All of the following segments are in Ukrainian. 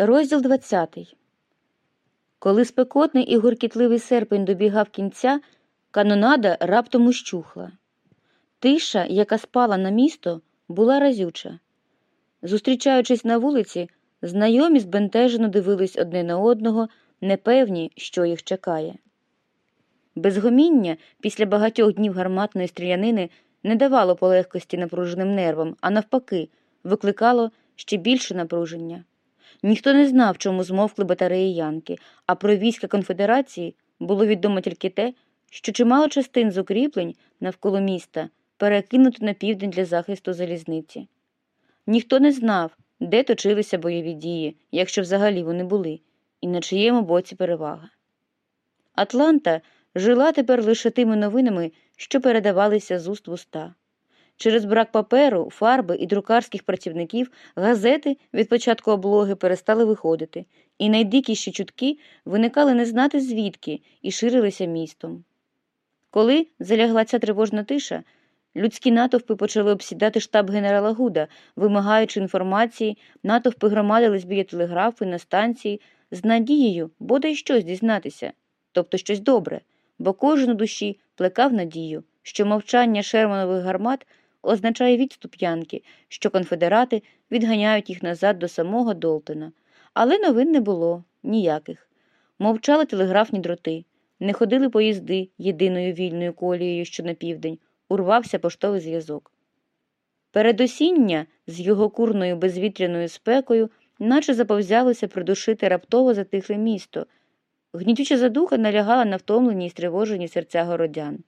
Розділ 20. Коли спекотний і гуркітливий серпень добігав кінця, канонада раптом ущухла. Тиша, яка спала на місто, була разюча. Зустрічаючись на вулиці, знайомі збентежено дивились одне на одного, непевні, що їх чекає. Безгоміння після багатьох днів гарматної стрілянини не давало полегкості напруженим нервам, а навпаки, викликало ще більше напруження. Ніхто не знав, чому змовкли батареї Янки, а про війська конфедерації було відомо тільки те, що чимало частин з укріплень навколо міста перекинуто на південь для захисту залізниці. Ніхто не знав, де точилися бойові дії, якщо взагалі вони були, і на чиєму боці перевага. Атланта жила тепер лише тими новинами, що передавалися з уст в уста. Через брак паперу, фарби і друкарських працівників газети від початку облоги перестали виходити, і найдикіші чутки виникали не знати звідки і ширилися містом. Коли залягла ця тривожна тиша, людські натовпи почали обсідати штаб генерала Гуда, вимагаючи інформації, натовпи громадились біля телеграфу на станції з надією бодай щось дізнатися, тобто щось добре, бо кожен у душі плекав надію, що мовчання шерманових гармат означає відступ Янки, що конфедерати відганяють їх назад до самого Долтона. Але новин не було ніяких. Мовчали телеграфні дроти, не ходили поїзди єдиною вільною колією, що на південь, урвався поштовий зв'язок. Передосіння з його курною безвітряною спекою, наче заповзялося придушити раптово затихле місто. Гнітюча задуха налягала на втомлені й стривожені серця городян.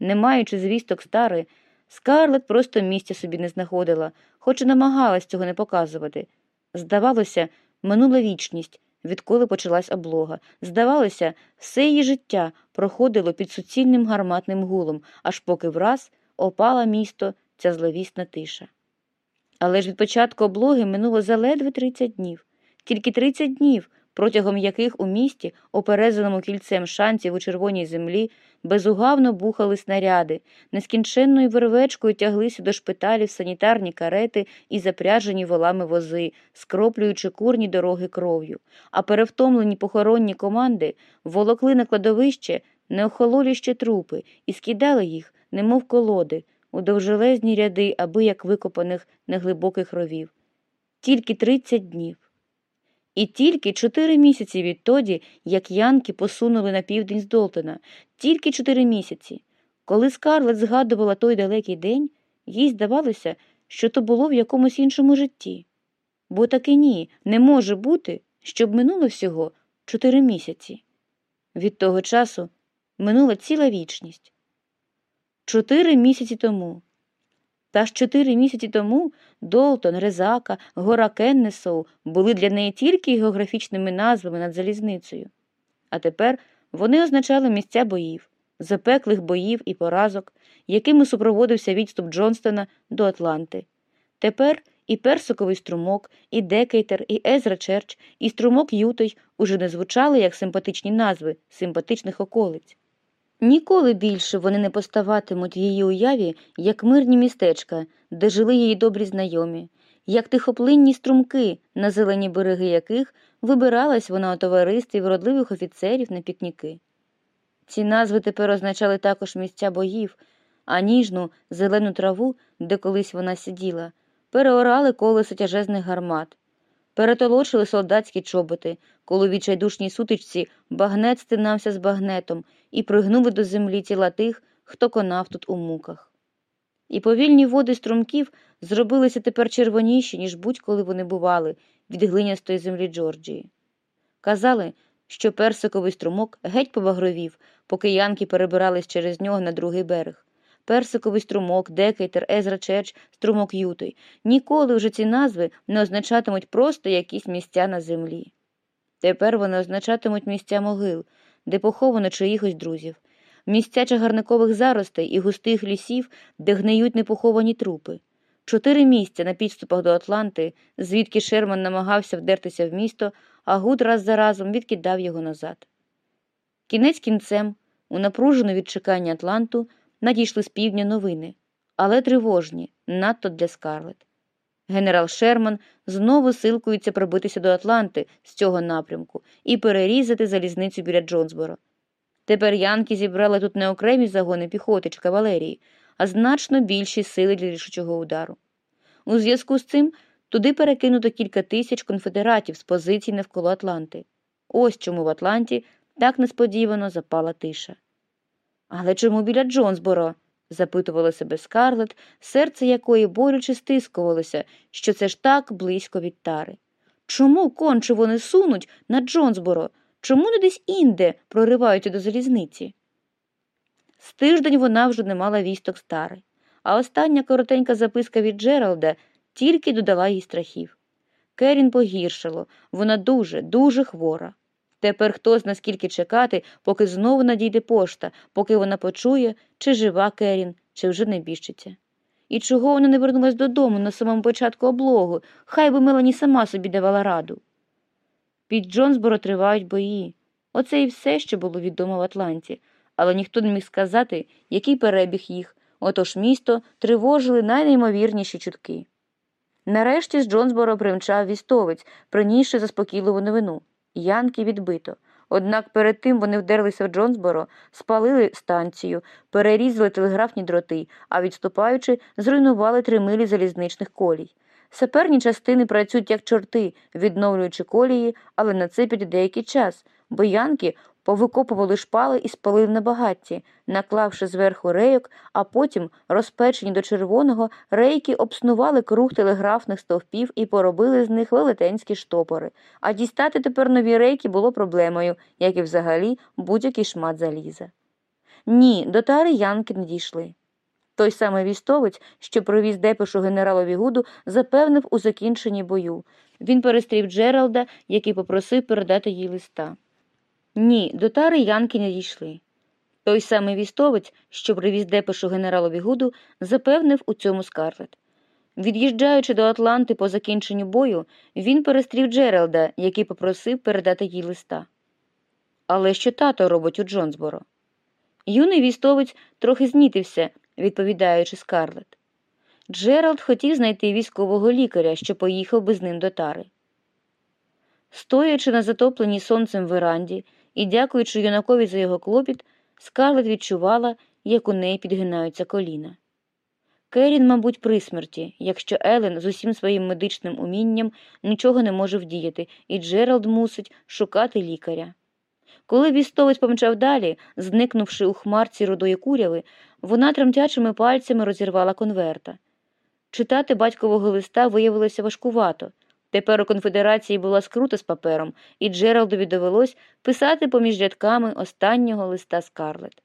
Не маючи звісток стари, Скарлет просто місця собі не знаходила, хоч і намагалась цього не показувати. Здавалося, минула вічність, відколи почалась облога. Здавалося, все її життя проходило під суцільним гарматним гулом, аж поки враз опала місто ця зловісна тиша. Але ж від початку облоги минуло заледве 30 днів, тільки 30 днів, протягом яких у місті, оперезаному кільцем шанців у червоній землі, безугавно бухали снаряди, нескінченною вервечкою тяглися до шпиталів санітарні карети і запряжені волами вози, скроплюючи курні дороги кров'ю, а перевтомлені похоронні команди волокли на кладовище неохололі ще трупи і скидали їх, немов колоди, у довжелезні ряди аби як викопаних неглибоких ровів. Тільки тридцять днів. І тільки чотири місяці відтоді, як Янки посунули на південь з Долтона, тільки чотири місяці. Коли Скарлет згадувала той далекий день, їй здавалося, що то було в якомусь іншому житті. Бо таки ні, не може бути, щоб минуло всього чотири місяці. Від того часу минула ціла вічність. Чотири місяці тому. Та ж чотири місяці тому Долтон, Резака, гора Кеннесоу були для неї тільки географічними назвами над залізницею. А тепер вони означали місця боїв, запеклих боїв і поразок, якими супроводився відступ Джонстона до Атланти. Тепер і персиковий струмок, і Декейтер, і Езра Черч, і струмок Ютой уже не звучали як симпатичні назви симпатичних околиць. Ніколи більше вони не поставатимуть в її уяві, як мирні містечка, де жили її добрі знайомі, як тихоплинні струмки, на зелені береги яких вибиралась вона у товаристві вродливих офіцерів на пікніки. Ці назви тепер означали також місця боїв, а ніжну зелену траву, де колись вона сиділа, переорали колесо тяжезних гармат, перетолочили солдатські чоботи, коли відчайдушній сутичці багнет стинався з багнетом і пригнули до землі тіла тих, хто конав тут у муках. І повільні води струмків зробилися тепер червоніші, ніж будь-коли вони бували від глинястої землі Джорджії. Казали, що персиковий струмок геть побагровів, поки янки перебирались через нього на другий берег. Персиковий струмок, Декейтер, Езра Черч, струмок Ютой. Ніколи вже ці назви не означатимуть просто якісь місця на землі. Тепер вони означатимуть місця могил, де поховано чиїхось друзів, місця чагарникових заростей і густих лісів, де гниють непоховані трупи, чотири місця на підступах до Атланти, звідки Шерман намагався вдертися в місто, а Гуд раз за разом відкидав його назад. Кінець кінцем, у напружену від чекання Атланту, надійшли з півдня новини, але тривожні, надто для Скарлет. Генерал Шерман знову силкується пробитися до Атланти з цього напрямку і перерізати залізницю біля Джонсборо. Тепер янки зібрали тут не окремі загони піхоти чи кавалерії, а значно більші сили для рішучого удару. У зв'язку з цим туди перекинуто кілька тисяч конфедератів з позицій навколо Атланти. Ось чому в Атланті так несподівано запала тиша. Але чому біля Джонсборо? запитувала себе скарлет, серце якої болюче стискувалося, що це ж так близько від тари. Чому конче вони сунуть на Джонсборо? Чому не десь інде прориваються до залізниці? З тиждень вона вже не мала вісток стари, а остання коротенька записка від Джералда тільки додала їй страхів. Керін погіршило, вона дуже, дуже хвора. Тепер хто зна скільки чекати, поки знову надійде пошта, поки вона почує, чи жива Керін, чи вже не біжчиться. І чого вона не вернулась додому на самому початку облогу, хай би Мелані сама собі давала раду. Під Джонсборо тривають бої. Оце і все, що було відомо в Атланті, але ніхто не міг сказати, який перебіг їх, отож місто тривожили найнеймовірніші чутки. Нарешті з Джонсборо примчав вістовець, принісши заспокійливу новину. Янки відбито. Однак перед тим вони вдерлися в Джонсборо, спалили станцію, перерізали телеграфні дроти, а відступаючи, зруйнували три милі залізничних колій. Саперні частини працюють як чорти, відновлюючи колії, але на це піде деякий час, бо янки повикопували шпали і спалили на багатті, наклавши зверху рейок, а потім, розпечені до червоного, рейки обснували круг телеграфних стовпів і поробили з них велетенські штопори. А дістати тепер нові рейки було проблемою, як і взагалі будь-який шмат заліза. Ні, до тари янки не дійшли. Той самий вістовець, що провіз депешу генералові Гуду, запевнив у закінченні бою. Він перестрів Джералда, який попросив передати їй листа. Ні, до тари янки не дійшли. Той самий вістовець, що привіз депешу генералові Гуду, запевнив у цьому скарлет. Від'їжджаючи до Атланти по закінченню бою, він перестрів Джералда, який попросив передати їй листа. Але що тато робить у Джонсборо? Юний вістовець трохи знітився, відповідаючи скарлет. Джеральд хотів знайти військового лікаря, що поїхав би з ним до тари. Стоячи на затопленій сонцем веранді і дякуючи юнакові за його клопіт, скарлет відчувала, як у неї підгинаються коліна. Керін, мабуть, при смерті, якщо Елен з усім своїм медичним умінням нічого не може вдіяти, і Джеральд мусить шукати лікаря. Коли вістовець помчав далі, зникнувши у хмарці рудої куряви, вона тремтячими пальцями розірвала конверта. Читати батькового листа виявилося важкувато. Тепер у конфедерації була скрута з папером, і Джералдові довелось писати поміж рядками останнього листа Скарлет.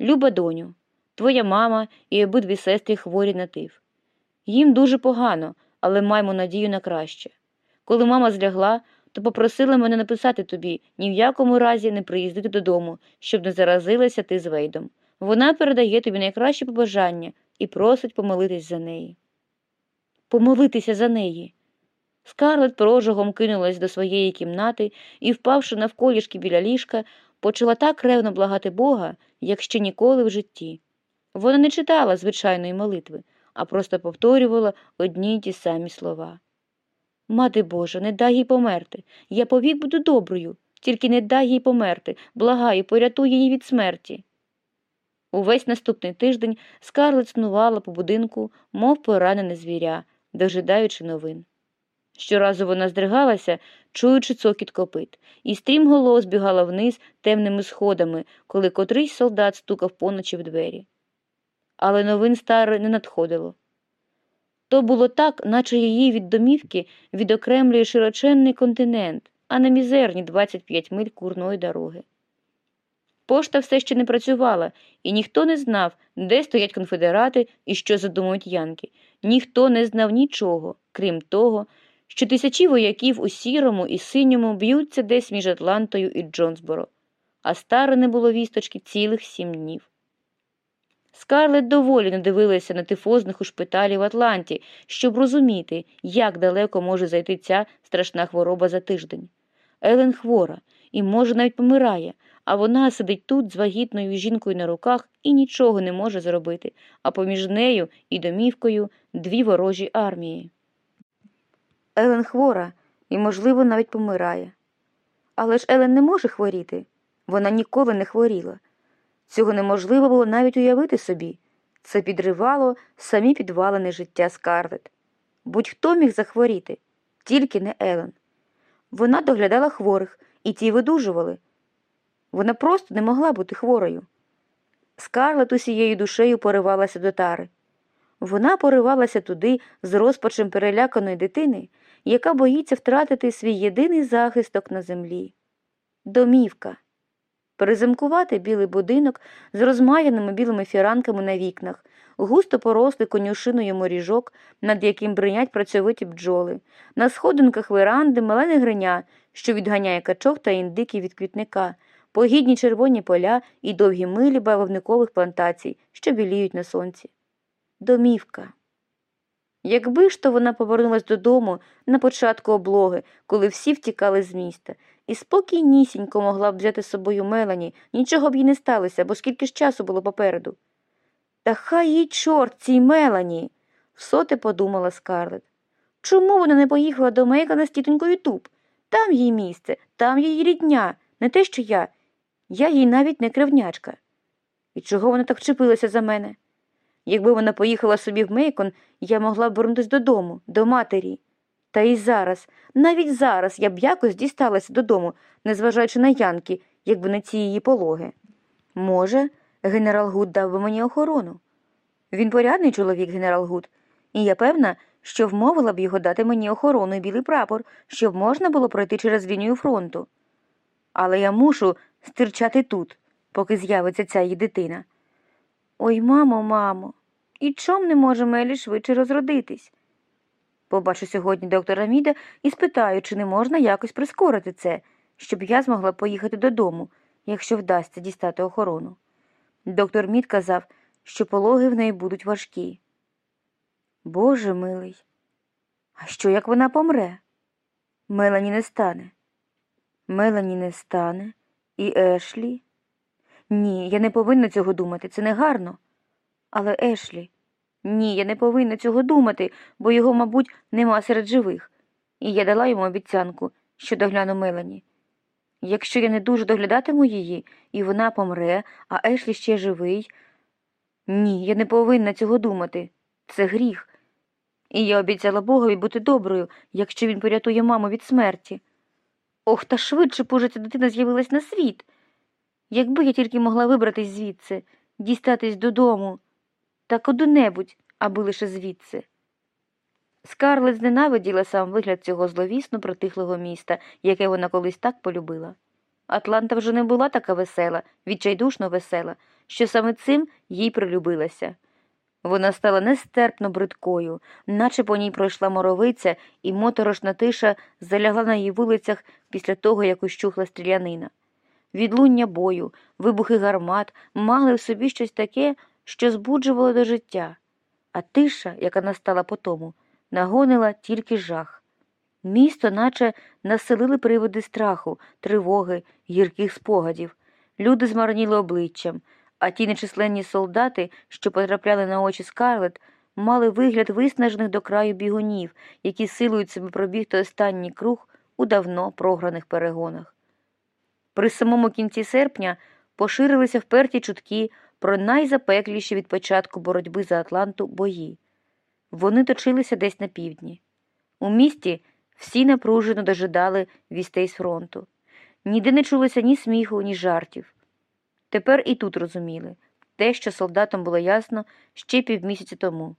Люба доню, твоя мама і обидві сестри хворі на тиф. Їм дуже погано, але маємо надію на краще. Коли мама злягла, то попросила мене написати тобі ні в якому разі не приїздити додому, щоб не заразилася ти з Вейдом. Вона передає тобі найкращі побажання і просить помолитись за неї. Помолитися за неї. Скарлет прожогом кинулась до своєї кімнати і, впавши навколішки біля ліжка, почала так ревно благати Бога, як ще ніколи в житті. Вона не читала звичайної молитви, а просто повторювала одні й ті самі слова. Мати Божа, не дай їй померти. Я повік буду доброю, тільки не дай їй померти, благаю, порятуй її від смерті. Увесь наступний тиждень скарлет снувала по будинку, мов поранене звіря, дожидаючи новин. Щоразу вона здригалася, чуючи цокіт копит, і стрімголов збігала вниз темними сходами, коли котрийсь солдат стукав поночі в двері. Але новин старе не надходило. То було так, наче її від домівки відокремлює широченний континент, а не мізерні 25 миль курної дороги. Пошта все ще не працювала, і ніхто не знав, де стоять конфедерати і що задумують янки. Ніхто не знав нічого, крім того, що тисячі вояків у сірому і синьому б'ються десь між Атлантою і Джонсборо, а старе не було вісточки цілих сім днів. Скарлет доволі не дивилася на тифозних у шпиталі в Атланті, щоб розуміти, як далеко може зайти ця страшна хвороба за тиждень. Елен хвора і, може, навіть помирає, а вона сидить тут з вагітною жінкою на руках і нічого не може зробити, а поміж нею і домівкою дві ворожі армії. Елен хвора і, можливо, навіть помирає. Але ж Елен не може хворіти. Вона ніколи не хворіла. Цього неможливо було навіть уявити собі. Це підривало самі підвалини життя Скарлет. Будь-хто міг захворіти, тільки не Елен. Вона доглядала хворих, і ті видужували. Вона просто не могла бути хворою. Скарлет усією душею поривалася до тари. Вона поривалася туди з розпачем переляканої дитини, яка боїться втратити свій єдиний захисток на землі. Домівка. Перезимкувати білий будинок з розмаяними білими фіранками на вікнах, густо порослий конюшиною моріжок, над яким бринять працьовиті бджоли, на сходинках веранди малене гриня, що відганяє качок та індиків від квітника, погідні червоні поля і довгі милі бавовникових плантацій, що біліють на сонці. Домівка. Якби ж то вона повернулась додому на початку облоги, коли всі втікали з міста, і спокійнісінько могла б взяти з собою Мелані, нічого б їй не сталося, бо скільки ж часу було попереду. Та хай їй чорт цій Мелані, всоти подумала Скарлет. Чому вона не поїхала до Мейкана з тітонькою Туб? Там їй місце, там її рідня, не те, що я. Я їй навіть не кривнячка. І чого вона так вчепилася за мене? Якби вона поїхала собі в Мейкон, я могла б вернутися додому, до матері. Та і зараз, навіть зараз я б якось дісталася додому, незважаючи на янки, якби не ці її пологи. Може, генерал Гуд дав би мені охорону. Він порядний чоловік, генерал Гуд, і я певна, що вмовила б його дати мені охорону і білий прапор, щоб можна було пройти через лінію фронту. Але я мушу стирчати тут, поки з'явиться ця її дитина. Ой, мамо, мамо, і чом не може Мелі швидше розродитись? Побачу сьогодні доктора Міда і спитаю, чи не можна якось прискорити це, щоб я змогла поїхати додому, якщо вдасться дістати охорону. Доктор Мід казав, що пологи в неї будуть важкі. Боже милий, а що як вона помре? Мелані не стане. Мелані не стане, і Ешлі. Ні, я не повинна цього думати, це не гарно. Але Ешлі, ні, я не повинна цього думати, бо його, мабуть, нема серед живих. І я дала йому обіцянку, що догляну Мелані. Якщо я не дуже доглядатиму її, і вона помре, а Ешлі ще живий. Ні, я не повинна цього думати. Це гріх. І я обіцяла Богові бути доброю, якщо він порятує маму від смерті. Ох, та швидше б ця дитина з'явилась на світ. Якби я тільки могла вибратись звідси, дістатись додому, та куди-небудь, аби лише звідси. Скарлет зненавиділа сам вигляд цього зловісно протихлого міста, яке вона колись так полюбила. Атланта вже не була така весела, відчайдушно весела, що саме цим їй прилюбилася. Вона стала нестерпно бридкою, наче по ній пройшла моровиця, і моторошна тиша залягла на її вулицях після того, як ущухла стрілянина. Відлуння бою, вибухи гармат мали в собі щось таке, що збуджувало до життя, а тиша, яка настала по тому, нагонила тільки жах. Місто, наче населили приводи страху, тривоги, гірких спогадів. Люди змарніли обличчям, а ті нечисленні солдати, що потрапляли на очі скарлет, мали вигляд виснажених до краю бігунів, які силують себе пробігти останній круг у давно програних перегонах. При самому кінці серпня поширилися вперті чутки про найзапекліші від початку боротьби за Атланту бої. Вони точилися десь на півдні. У місті всі напружено дожидали вістей з фронту. Ніде не чулося ні сміху, ні жартів. Тепер і тут розуміли те, що солдатам було ясно ще півмісяця тому.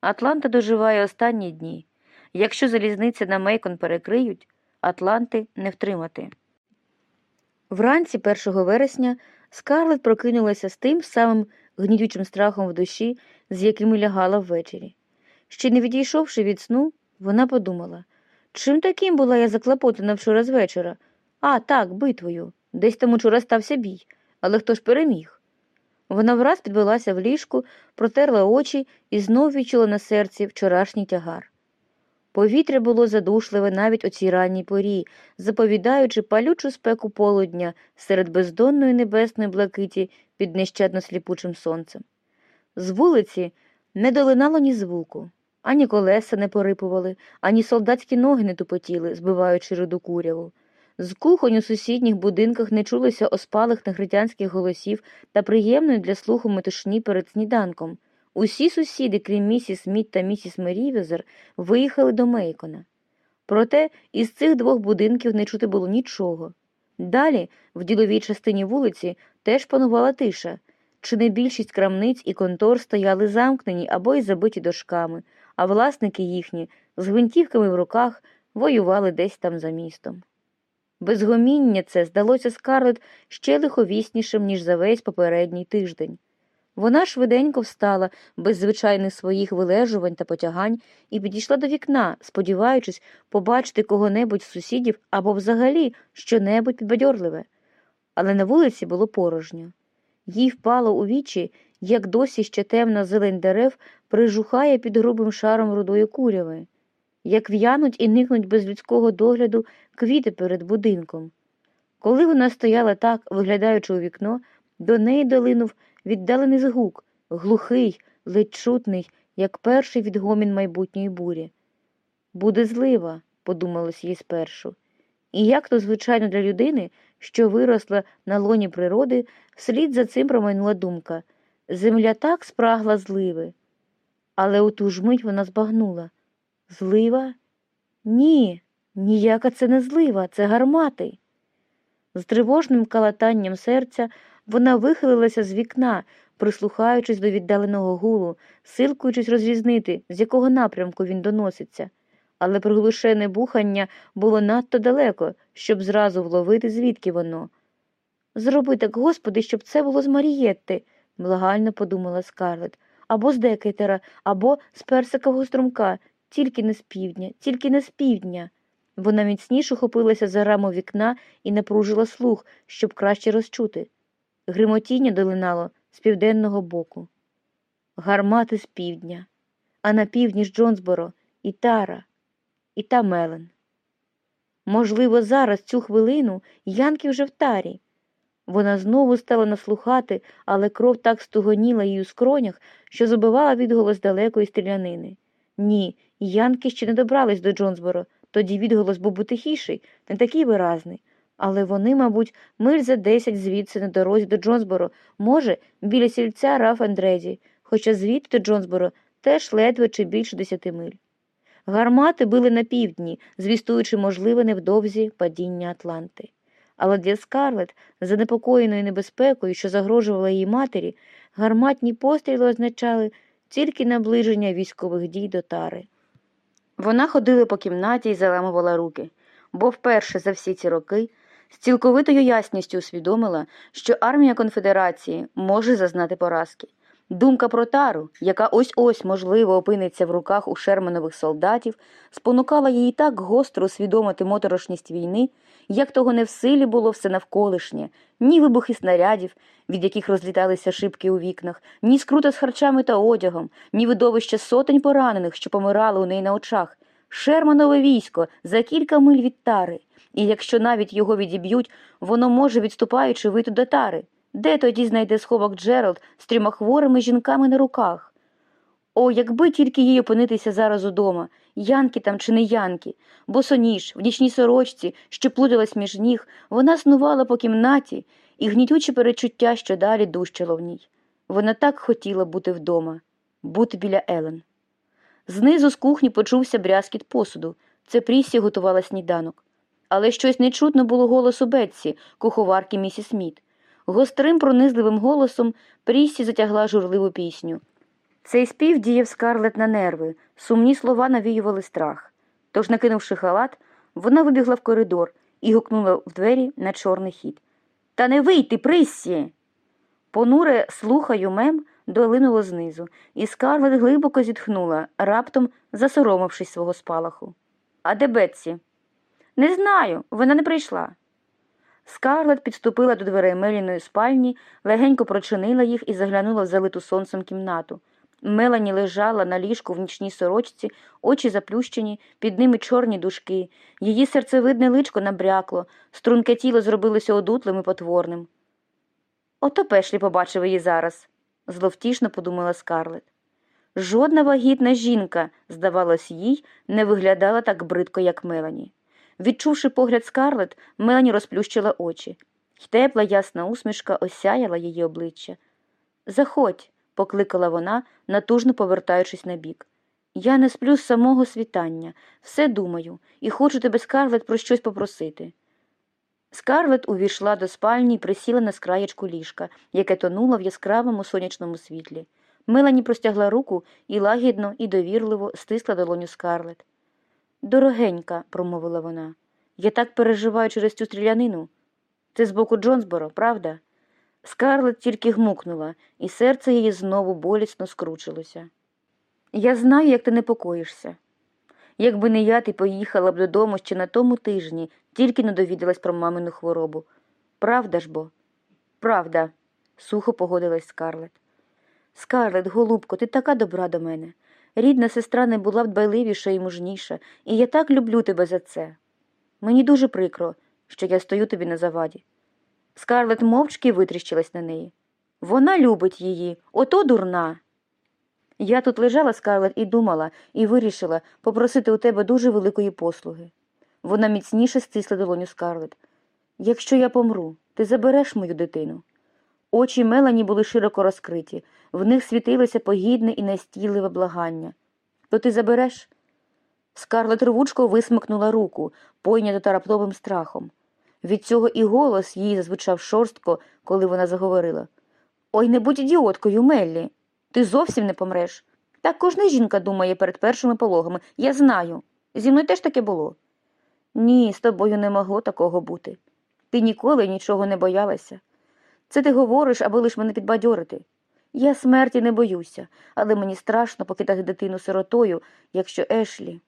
Атланта доживає останні дні. Якщо залізниця на Мейкон перекриють, Атланти не втримати. Вранці 1 вересня Скарлет прокинулася з тим самим гнітючим страхом в душі, з яким лягала ввечері. Ще не відійшовши від сну, вона подумала, чим таким була я заклопотана вчора з вечора? А, так, битвою. Десь там учора стався бій, але хто ж переміг? Вона враз підвелася в ліжку, протерла очі і знов відчула на серці вчорашній тягар. Повітря було задушливе навіть о цій ранній порі, заповідаючи палючу спеку полудня серед бездонної небесної блакиті під нещадно сліпучим сонцем. З вулиці не долинало ні звуку, Ані колеса не порипували, ані солдатські ноги не тупотіли, збиваючи руду куряву. З кухонь у сусідніх будинках не чулося оспалих негритянських голосів та приємної для слуху метушні перед сніданком. Усі сусіди, крім місіс Сміт та місіс Мерівезер, виїхали до Мейкона. Проте із цих двох будинків не чути було нічого. Далі, в діловій частині вулиці, теж панувала тиша. Чи не більшість крамниць і контор стояли замкнені або й забиті дошками, а власники їхні з гвинтівками в руках воювали десь там за містом. Безгоміння це здалося Скарлет ще лиховіснішим, ніж за весь попередній тиждень. Вона швиденько встала, без звичайних своїх вилежувань та потягань, і підійшла до вікна, сподіваючись побачити кого-небудь з сусідів або взагалі що-небудь підбадьорливе. Але на вулиці було порожньо. Їй впало у вічі, як досі ще темна зелень дерев прижухає під грубим шаром рудої куряви, як в'януть і никнуть без людського догляду квіти перед будинком. Коли вона стояла так, виглядаючи у вікно, до неї долинув віддалений згук, глухий, ледь чутний, як перший відгомін майбутньої бурі. Буде злива, подумалось їй спершу. І як то звичайно для людини, що виросла на лоні природи, вслід за цим промайнула думка земля так спрагла зливи. Але у ту ж мить вона збагнула злива? Ні, ніяка це не злива, це гармати. З тривожним калатанням серця вона вихилилася з вікна, прислухаючись до віддаленого гулу, силкуючись розрізнити, з якого напрямку він доноситься, але приглушене бухання було надто далеко, щоб зразу вловити, звідки воно. Зроби так, господи, щоб це було з Марієтти, благально подумала Скарлет, або з Декетера, або з персикового струмка, тільки не з півдня, тільки не з півдня. Вона міцніше хопилася за раму вікна і напружила слух, щоб краще розчути. Гримотіння долинало з південного боку. Гармати з півдня, а на півдні ж Джонсборо і Тара, і та Мелен. Можливо, зараз цю хвилину Янки вже в тарі. Вона знову стала наслухати, але кров так стугоніла їй у скронях, що забивала відголос далекої стрілянини. Ні, Янки ще не добрались до Джонсборо, тоді відголос був би тихіший, не такий виразний. Але вони, мабуть, миль за десять звідси на дорозі до Джонсборо, може, біля сільця Раф Андреді, хоча звідти до Джонсборо теж ледве чи більше десяти миль. Гармати били на півдні, звістуючи можливе невдовзі падіння Атланти. Але для Скарлет, занепокоєною небезпекою, що загрожувала її матері, гарматні постріли означали тільки наближення військових дій до тари. Вона ходила по кімнаті і заламувала руки, бо вперше за всі ці роки з цілковитою ясністю усвідомила, що армія конфедерації може зазнати поразки. Думка про тару, яка ось ось можливо опиниться в руках у шерманових солдатів, спонукала її так гостро усвідомити моторошність війни, як того не в силі було все навколишнє, ні вибухи снарядів, від яких розліталися шибки у вікнах, ні скрута з харчами та одягом, ні видовище сотень поранених, що помирали у неї на очах. Шерманове військо за кілька миль від тари, і якщо навіть його відіб'ють, воно може, відступаючи, вийти до тари. Де тоді знайде сховок Джеральд з трьома хворими жінками на руках? О, якби тільки їй опинитися зараз удома, янки там чи не янки, босоніж, в нічній сорочці, що плуталась між ніг, вона снувала по кімнаті, і гнітюче перечуття, що далі дужчало в ній. Вона так хотіла бути вдома, бути біля Елен. Знизу з кухні почувся брязкіт посуду. Це Пріссі готувала сніданок. Але щось нечутно було голосу Бетсі, куховарки місіс Сміт. Гострим пронизливим голосом Пріссі затягла журливу пісню. Цей спів діяв скарлет на нерви, сумні слова навіювали страх. Тож, накинувши халат, вона вибігла в коридор і гукнула в двері на чорний хід. Та не вийти, Пріссі! Понуре слухаю мем долинуло знизу, і скарлет глибоко зітхнула, раптом засоромившись свого спалаху. А де Бетсі? Не знаю, вона не прийшла. Скарлет підступила до дверей Меліної спальні, легенько прочинила їх і заглянула в залиту сонцем кімнату. Мелані лежала на ліжку в нічній сорочці, очі заплющені, під ними чорні дужки. Її серцевидне личко набрякло, струнке тіло зробилося одутлим і потворним. Ото Пешлі побачив її зараз, зловтішно подумала Скарлет. Жодна вагітна жінка, здавалось їй, не виглядала так бридко, як Мелані. Відчувши погляд Скарлет, Мелані розплющила очі, й тепла ясна усмішка осяяла її обличчя. Заходь, покликала вона, натужно повертаючись на бік. Я не сплю з самого світання, все думаю, і хочу тебе, Скарлет, про щось попросити. Скарлет увійшла до спальні і присіла на скраєчку ліжка, яке тонуло в яскравому сонячному світлі. Мелані простягла руку і лагідно і довірливо стисла долоню Скарлет. Дорогенька, промовила вона, я так переживаю через цю стрілянину. Це з боку Джонсборо, правда? Скарлет тільки гмукнула, і серце її знову болісно скручилося. Я знаю, як ти непокоїшся. Якби не я, ти поїхала б додому ще на тому тижні, тільки не довідалась про мамину хворобу. Правда ж бо? Правда, сухо погодилась Скарлет. Скарлет, голубко, ти така добра до мене. Рідна сестра не була дбайливіша і мужніша, і я так люблю тебе за це. Мені дуже прикро, що я стою тобі на заваді. Скарлет мовчки витріщилась на неї. Вона любить її, ото дурна. Я тут лежала, Скарлет, і думала, і вирішила попросити у тебе дуже великої послуги. Вона міцніше стисла долоню Скарлет. Якщо я помру, ти забереш мою дитину. Очі Мелані були широко розкриті, в них світилося погідне і настійливе благання. То ти забереш? Скарлет рвучко висмикнула руку, пойнята та раптовим страхом. Від цього і голос їй зазвучав шорстко, коли вона заговорила. Ой, не будь ідіоткою, Меллі. Ти зовсім не помреш. Так кожна жінка думає перед першими пологами. Я знаю. Зі мною теж таке було. Ні, з тобою не могло такого бути. Ти ніколи нічого не боялася. Це ти говориш, аби лиш мене підбадьорити. Я смерті не боюся, але мені страшно покидати дитину сиротою, якщо Ешлі.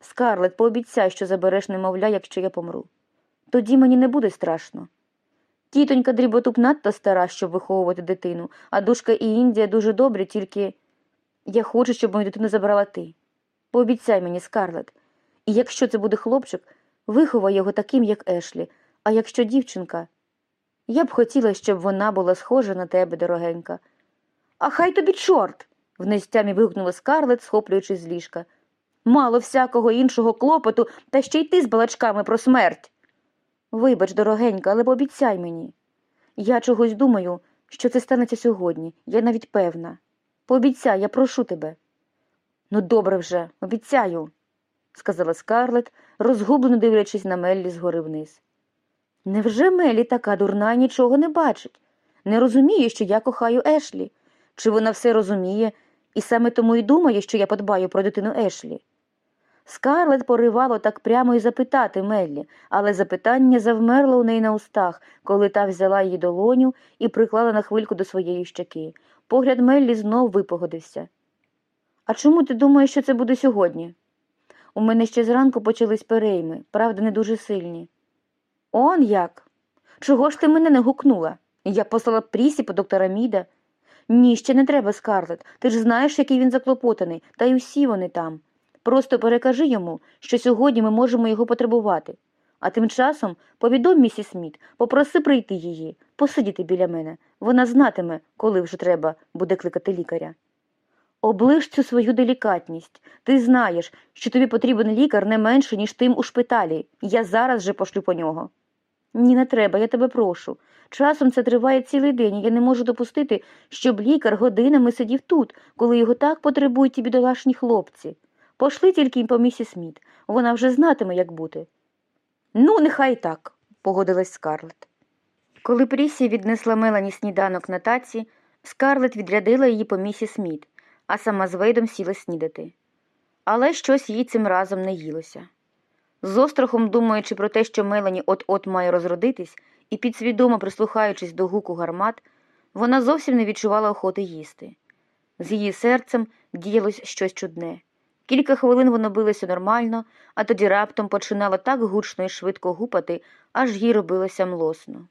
Скарлет, пообіцяй, що забереш немовля, якщо я помру. Тоді мені не буде страшно. Тітонька дріботуп надто стара, щоб виховувати дитину, а душка і Індія дуже добрі, тільки я хочу, щоб мою дитину забрала ти. Пообіцяй мені, Скарлет. І якщо це буде хлопчик, виховай його таким, як Ешлі, а якщо дівчинка. Я б хотіла, щоб вона була схожа на тебе, дорогенька. А хай тобі чорт. в нестямі вигукнула Скарлет, схоплюючись з ліжка. Мало всякого іншого клопоту, та ще й ти з балачками про смерть. Вибач, дорогенька, але пообіцяй мені. Я чогось думаю, що це станеться сьогодні, я навіть певна. Пообіцяй, я прошу тебе. Ну, добре вже, обіцяю, сказала Скарлет, розгублено дивлячись на Меллі згори вниз. Невже Мелі така дурна і нічого не бачить? Не розуміє, що я кохаю Ешлі? Чи вона все розуміє і саме тому й думає, що я подбаю про дитину Ешлі? Скарлет поривало так прямо й запитати Меллі, але запитання завмерло у неї на устах, коли та взяла її долоню і приклала на хвильку до своєї щеки. Погляд Меллі знов випогодився. А чому ти думаєш, що це буде сьогодні? У мене ще зранку почались перейми, правда, не дуже сильні. Он як? Чого ж ти мене не гукнула? Я послала Прісі по доктора Міда. Ні, ще не треба, Скарлет. Ти ж знаєш, який він заклопотаний, та й усі вони там. Просто перекажи йому, що сьогодні ми можемо його потребувати. А тим часом повідом місіс Сміт, попроси прийти її, посидіти біля мене. Вона знатиме, коли вже треба буде кликати лікаря. Оближ цю свою делікатність. Ти знаєш, що тобі потрібен лікар не менше, ніж тим у шпиталі. Я зараз же пошлю по нього. Ні, не треба, я тебе прошу. Часом це триває цілий день, і я не можу допустити, щоб лікар годинами сидів тут, коли його так потребують ті бідолашні хлопці. Пошли тільки їм по місіс Сміт, вона вже знатиме, як бути. Ну, нехай так, погодилась Скарлет. Коли Прісі віднесла Мелані сніданок на таці, Скарлет відрядила її по місіс Сміт, а сама з Вейдом сіла снідати. Але щось їй цим разом не їлося. З острахом думаючи про те, що Мелані от-от має розродитись, і підсвідомо прислухаючись до гуку гармат, вона зовсім не відчувала охоти їсти. З її серцем діялось щось чудне. Кілька хвилин воно билося нормально, а тоді раптом починало так гучно і швидко гупати, аж їй робилося млосно.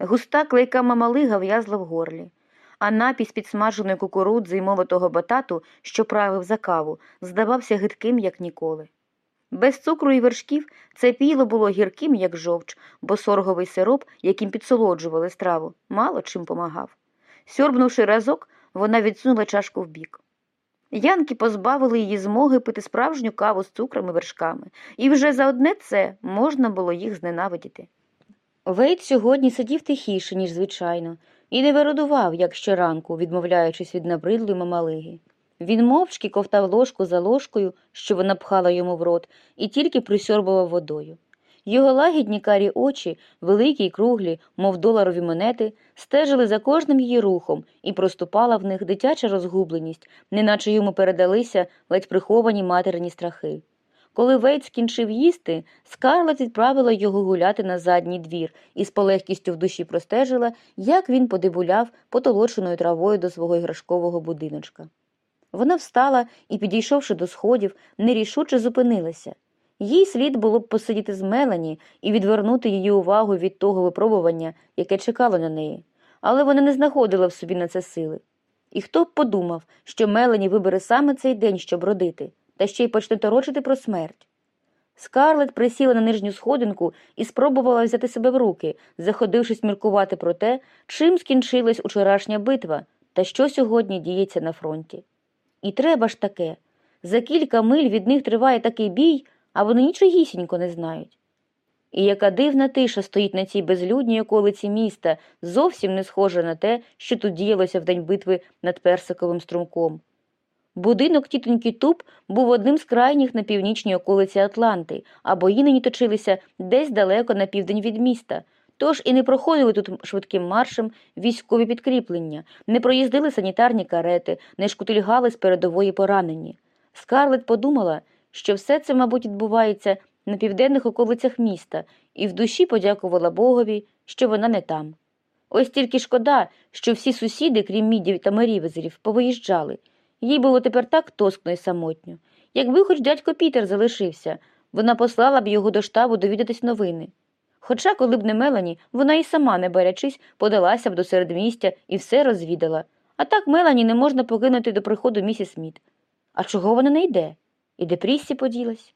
Густа клейка мамалига в'язла в горлі, а напій з підсмаженої кукурудзи й молотого батату, що правив за каву, здавався гидким, як ніколи. Без цукру і вершків це піло було гірким, як жовч, бо сорговий сироп, яким підсолоджували страву, мало чим помагав. Сьорбнувши разок, вона відсунула чашку вбік. Янки позбавили її змоги пити справжню каву з цукрами вершками, і вже за одне це можна було їх зненавидіти. Вейт сьогодні сидів тихіше, ніж звичайно, і не виродував, як щоранку, відмовляючись від набридлої мамалиги. Він мовчки ковтав ложку за ложкою, що вона пхала йому в рот, і тільки присьорбував водою. Його лагідні карі очі, великі й круглі, мов доларові монети, стежили за кожним її рухом, і проступала в них дитяча розгубленість, неначе йому передалися ледь приховані материні страхи. Коли Вейт скінчив їсти, Скарлет відправила його гуляти на задній двір і з полегкістю в душі простежила, як він подибуляв потолоченою травою до свого іграшкового будиночка. Вона встала і, підійшовши до сходів, нерішуче зупинилася. Їй слід було б посидіти з Мелані і відвернути її увагу від того випробування, яке чекало на неї, але вона не знаходила в собі на це сили. І хто б подумав, що Мелані вибере саме цей день, щоб родити, та ще й почне торочити про смерть. Скарлет присіла на нижню сходинку і спробувала взяти себе в руки, заходившись міркувати про те, чим скінчилась учорашня битва та що сьогодні діється на фронті. І треба ж таке. За кілька миль від них триває такий бій, а вони нічогісінько не знають. І яка дивна тиша стоїть на цій безлюдній околиці міста, зовсім не схожа на те, що тут діялося в день битви над персиковим струмком. Будинок тітоньки Туп був одним з крайніх на північній околиці Атланти, а бої нині точилися десь далеко на південь від міста. Тож і не проходили тут швидким маршем військові підкріплення, не проїздили санітарні карети, не шкутильгали з передової поранені. Скарлет подумала, що все це, мабуть, відбувається на південних околицях міста, і в душі подякувала Богові, що вона не там. Ось тільки шкода, що всі сусіди, крім мідів та мерівезерів, повиїжджали. Їй було тепер так тоскно і самотньо. Якби хоч дядько Пітер залишився, вона послала б його до штабу довідатись новини. Хоча, коли б не Мелані, вона і сама, не берячись, подалася б до середмістя і все розвідала. А так Мелані не можна покинути до приходу місіс Сміт. А чого вона не йде? І де Пріссі поділась?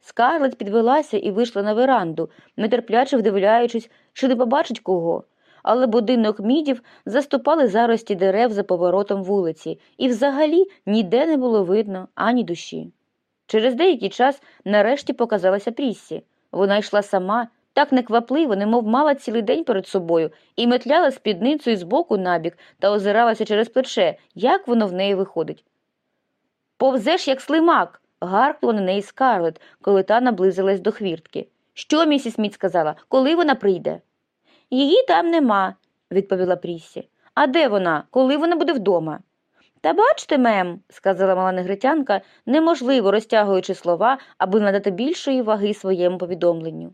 Скарлет підвелася і вийшла на веранду, нетерпляче вдивляючись, чи не побачить кого. Але будинок мідів заступали зарості дерев за поворотом вулиці, і взагалі ніде не було видно ані душі. Через деякий час нарешті показалася Пріссі. Вона йшла сама, так неквапливо, немов мала цілий день перед собою, і метляла спідницею з боку набік та озиралася через плече, як воно в неї виходить. Повзеш, як слимак. гаркнула на неї скарлет, коли та наблизилась до хвіртки. Що місіс Міт сказала, коли вона прийде? Її там нема, відповіла Пріссі. А де вона, коли вона буде вдома? Та бачте, мем, сказала мала негритянка, неможливо розтягуючи слова, аби надати більшої ваги своєму повідомленню.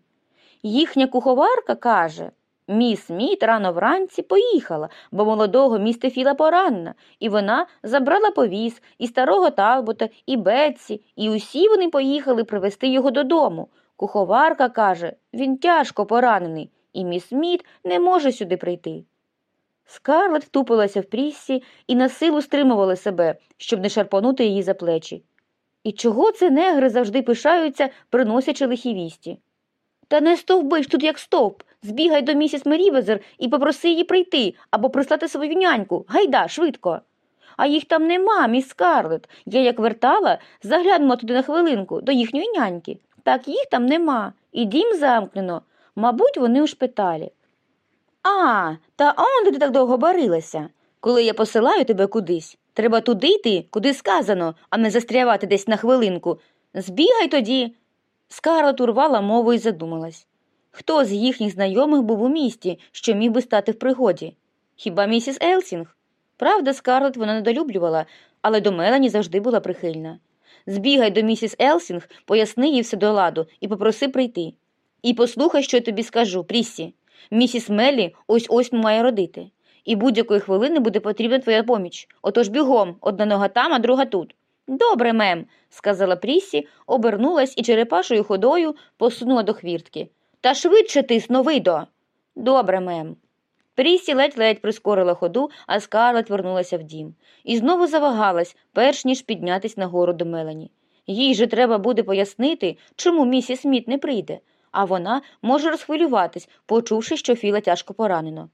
Їхня куховарка каже міс Міт рано вранці поїхала, бо молодого місти Філа поранена, і вона забрала повіз і старого Талбота, і Бетсі, і усі вони поїхали привезти його додому. Куховарка каже, він тяжко поранений, і міс Міт не може сюди прийти. Скарлет втупилася в пріссі і на силу стримувала себе, щоб не шарпанути її за плечі. І чого це негри завжди пишаються, приносячи лихі вісті? Та не стовбиш тут, як стовп. Збігай до місіс Мерівезер і попроси її прийти або прислати свою няньку. Гайда, швидко. А їх там нема, міс Скарлет. Я, як вертала, заглянула туди на хвилинку до їхньої няньки. Так їх там нема, і дім замкнено. Мабуть, вони у шпиталі. А, та он ти так довго барилася. Коли я посилаю тебе кудись, треба туди йти, куди сказано, а не застрявати десь на хвилинку. Збігай тоді. Скарлет урвала мову і задумалась. Хто з їхніх знайомих був у місті, що міг би стати в пригоді? Хіба місіс Елсінг? Правда, Скарлет вона недолюблювала, але до Мелані завжди була прихильна. Збігай до місіс Елсінг, поясни їй все до ладу і попроси прийти. І послухай, що я тобі скажу, Пріссі. Місіс Меллі ось ось має родити. І будь-якої хвилини буде потрібна твоя поміч. Отож бігом, одна нога там, а друга тут. Добре, мем, сказала Пріссі, обернулась і черепашою ходою посунула до хвіртки. Та швидше ти, сновидо. Добре, мем. Пріссі ледь-ледь прискорила ходу, а скарлет вернулася в дім. І знову завагалась, перш ніж піднятись на гору до Мелані. Їй же треба буде пояснити, чому місіс Сміт не прийде, а вона може розхвилюватись, почувши, що Філа тяжко поранено.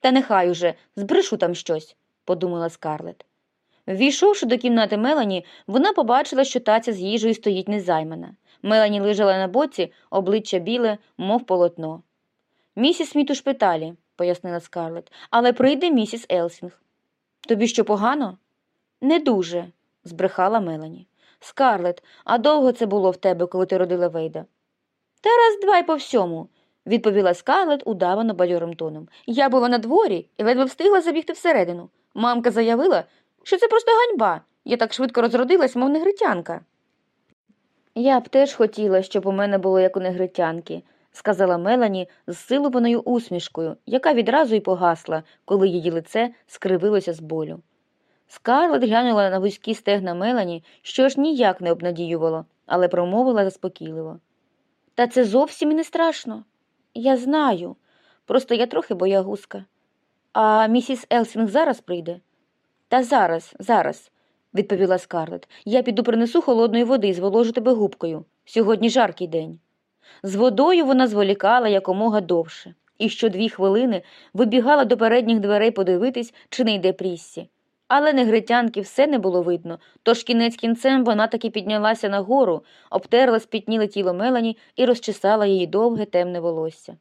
Та нехай уже збрешу там щось, подумала скарлет. Ввійшовши до кімнати Мелані, вона побачила, що таця з їжею стоїть незаймана. Мелані лежала на боці, обличчя біле, мов полотно. Місіс Сміт у шпиталі, пояснила Скарлетт, але прийде місіс Елсінг. Тобі що погано? Не дуже, збрехала Мелані. Скарлетт, а довго це було в тебе, коли ти родила Вейда? Та раз два й по всьому, відповіла Скарлетт удавано бадьорим тоном. Я була на дворі і ледве встигла забігти всередину. Мамка заявила, що це просто ганьба. Я так швидко розродилась, мов негритянка. Я б теж хотіла, щоб у мене було як у негритянки, сказала Мелані з силованою усмішкою, яка відразу й погасла, коли її лице скривилося з болю. Скарлет глянула на вузькі стегна Мелані, що ж ніяк не обнадіювало, але промовила заспокійливо. Та це зовсім не страшно. Я знаю. Просто я трохи боягузка. А місіс Елсінг зараз прийде? Та зараз, зараз, відповіла Скарлет. Я піду принесу холодної води і зволожу тебе губкою. Сьогодні жаркий день. З водою вона зволікала якомога довше, і щодві хвилини вибігала до передніх дверей подивитись, чи не йде пріссі. Але негритянки все не було видно, тож кінець кінцем вона таки піднялася нагору, обтерла спітніле тіло Мелані і розчесала її довге темне волосся.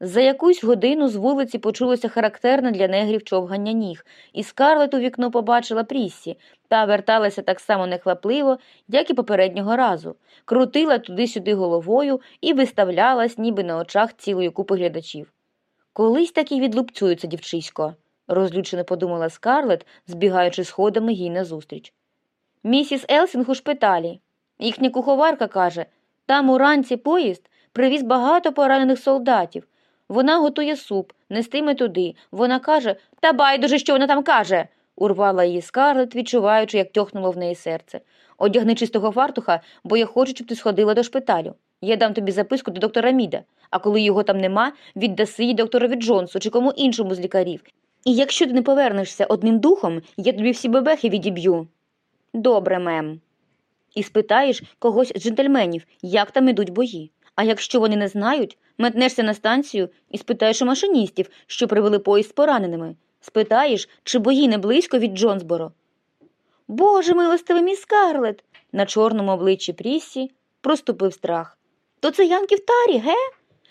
За якусь годину з вулиці почулося характерне для негрів човгання ніг, і Скарлет у вікно побачила Пріссі, та верталася так само нехлапливо, як і попереднього разу, крутила туди-сюди головою і виставлялась, ніби на очах цілої купи глядачів. Колись таки відлупцюється дівчисько, розлючено подумала Скарлет, збігаючи сходами їй назустріч. Місіс Елсінг у шпиталі. Їхня куховарка каже, там уранці поїзд привіз багато поранених солдатів. Вона готує суп, нестиме туди. Вона каже, та байдуже, що вона там каже. урвала її скарлет, відчуваючи, як тьохнуло в неї серце. Одягни чистого фартуха, бо я хочу, щоб ти сходила до шпиталю. Я дам тобі записку до доктора Міда, а коли його там нема, віддаси її докторові Джонсу чи кому іншому з лікарів. І якщо ти не повернешся одним духом, я тобі всі бебехи відіб'ю. Добре, мем. І спитаєш когось з джентльменів, як там ідуть бої. А якщо вони не знають, метнешся на станцію і спитаєш у машиністів, що привели поїзд з пораненими. Спитаєш, чи бої не близько від Джонсборо. Боже милостивий мій Скарлет. На чорному обличчі Пріссі проступив страх. То це Янків Тарі, ге?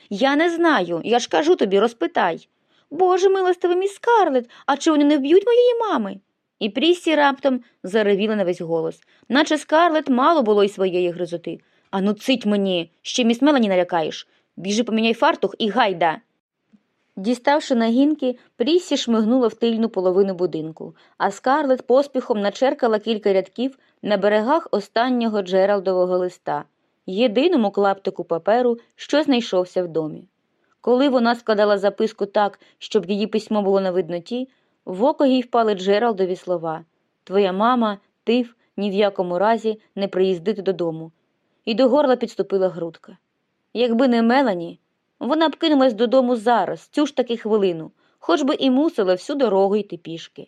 Я не знаю, я ж кажу тобі, розпитай. Боже милостивий мій Скарлет, а чи вони не вб'ють моєї мами? І Пріссі раптом заревіла на весь голос, наче Скарлет мало було й своєї гризоти. Ану, цить мені, ще міс Мелані налякаєш. Біжи поміняй фартух і гайда. Діставши нагінки, Пріссі шмигнула в тильну половину будинку, а Скарлет поспіхом начеркала кілька рядків на берегах останнього Джералдового листа, єдиному клаптику паперу, що знайшовся в домі. Коли вона складала записку так, щоб її письмо було на видноті, в око їй впали Джералдові слова Твоя мама, тиф, ні в якому разі не приїздити додому. І до горла підступила грудка. Якби не Мелані, вона б кинулась додому зараз, цю ж таки хвилину, хоч би і мусила всю дорогу йти пішки.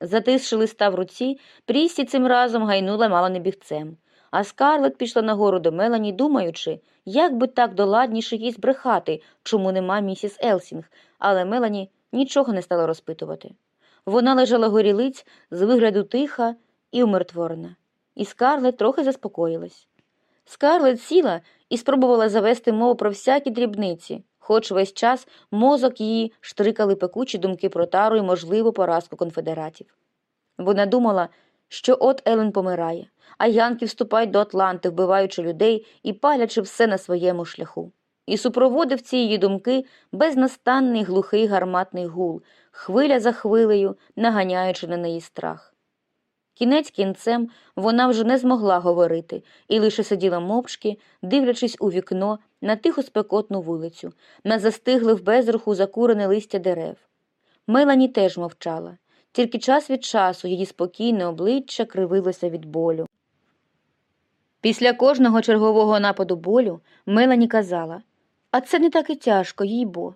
Затисши листа в руці, Пріссі цим разом гайнула мало не бігцем, а Скарлет пішла нагору до Мелані, думаючи, як би так доладніше їй збрехати, чому нема місіс Елсінг, але Мелані нічого не стала розпитувати. Вона лежала горілиць з вигляду тиха і умиротворена, і Скарлет трохи заспокоїлась. Скарлет сіла і спробувала завести мову про всякі дрібниці, хоч весь час мозок її штрикали пекучі думки про Тару і можливу поразку конфедератів. Вона думала, що от Елен помирає, а янки вступають до Атланти, вбиваючи людей і палячи все на своєму шляху. І супроводив ці її думки безнастанний глухий гарматний гул, хвиля за хвилею, наганяючи на неї страх. Кінець кінцем вона вже не змогла говорити і лише сиділа мовчки, дивлячись у вікно на тиху спекотну вулицю, на застигле в безруху закурене листя дерев. Мелані теж мовчала, тільки час від часу її спокійне обличчя кривилося від болю. Після кожного чергового нападу болю Мелані казала А це не так і тяжко, їй бо.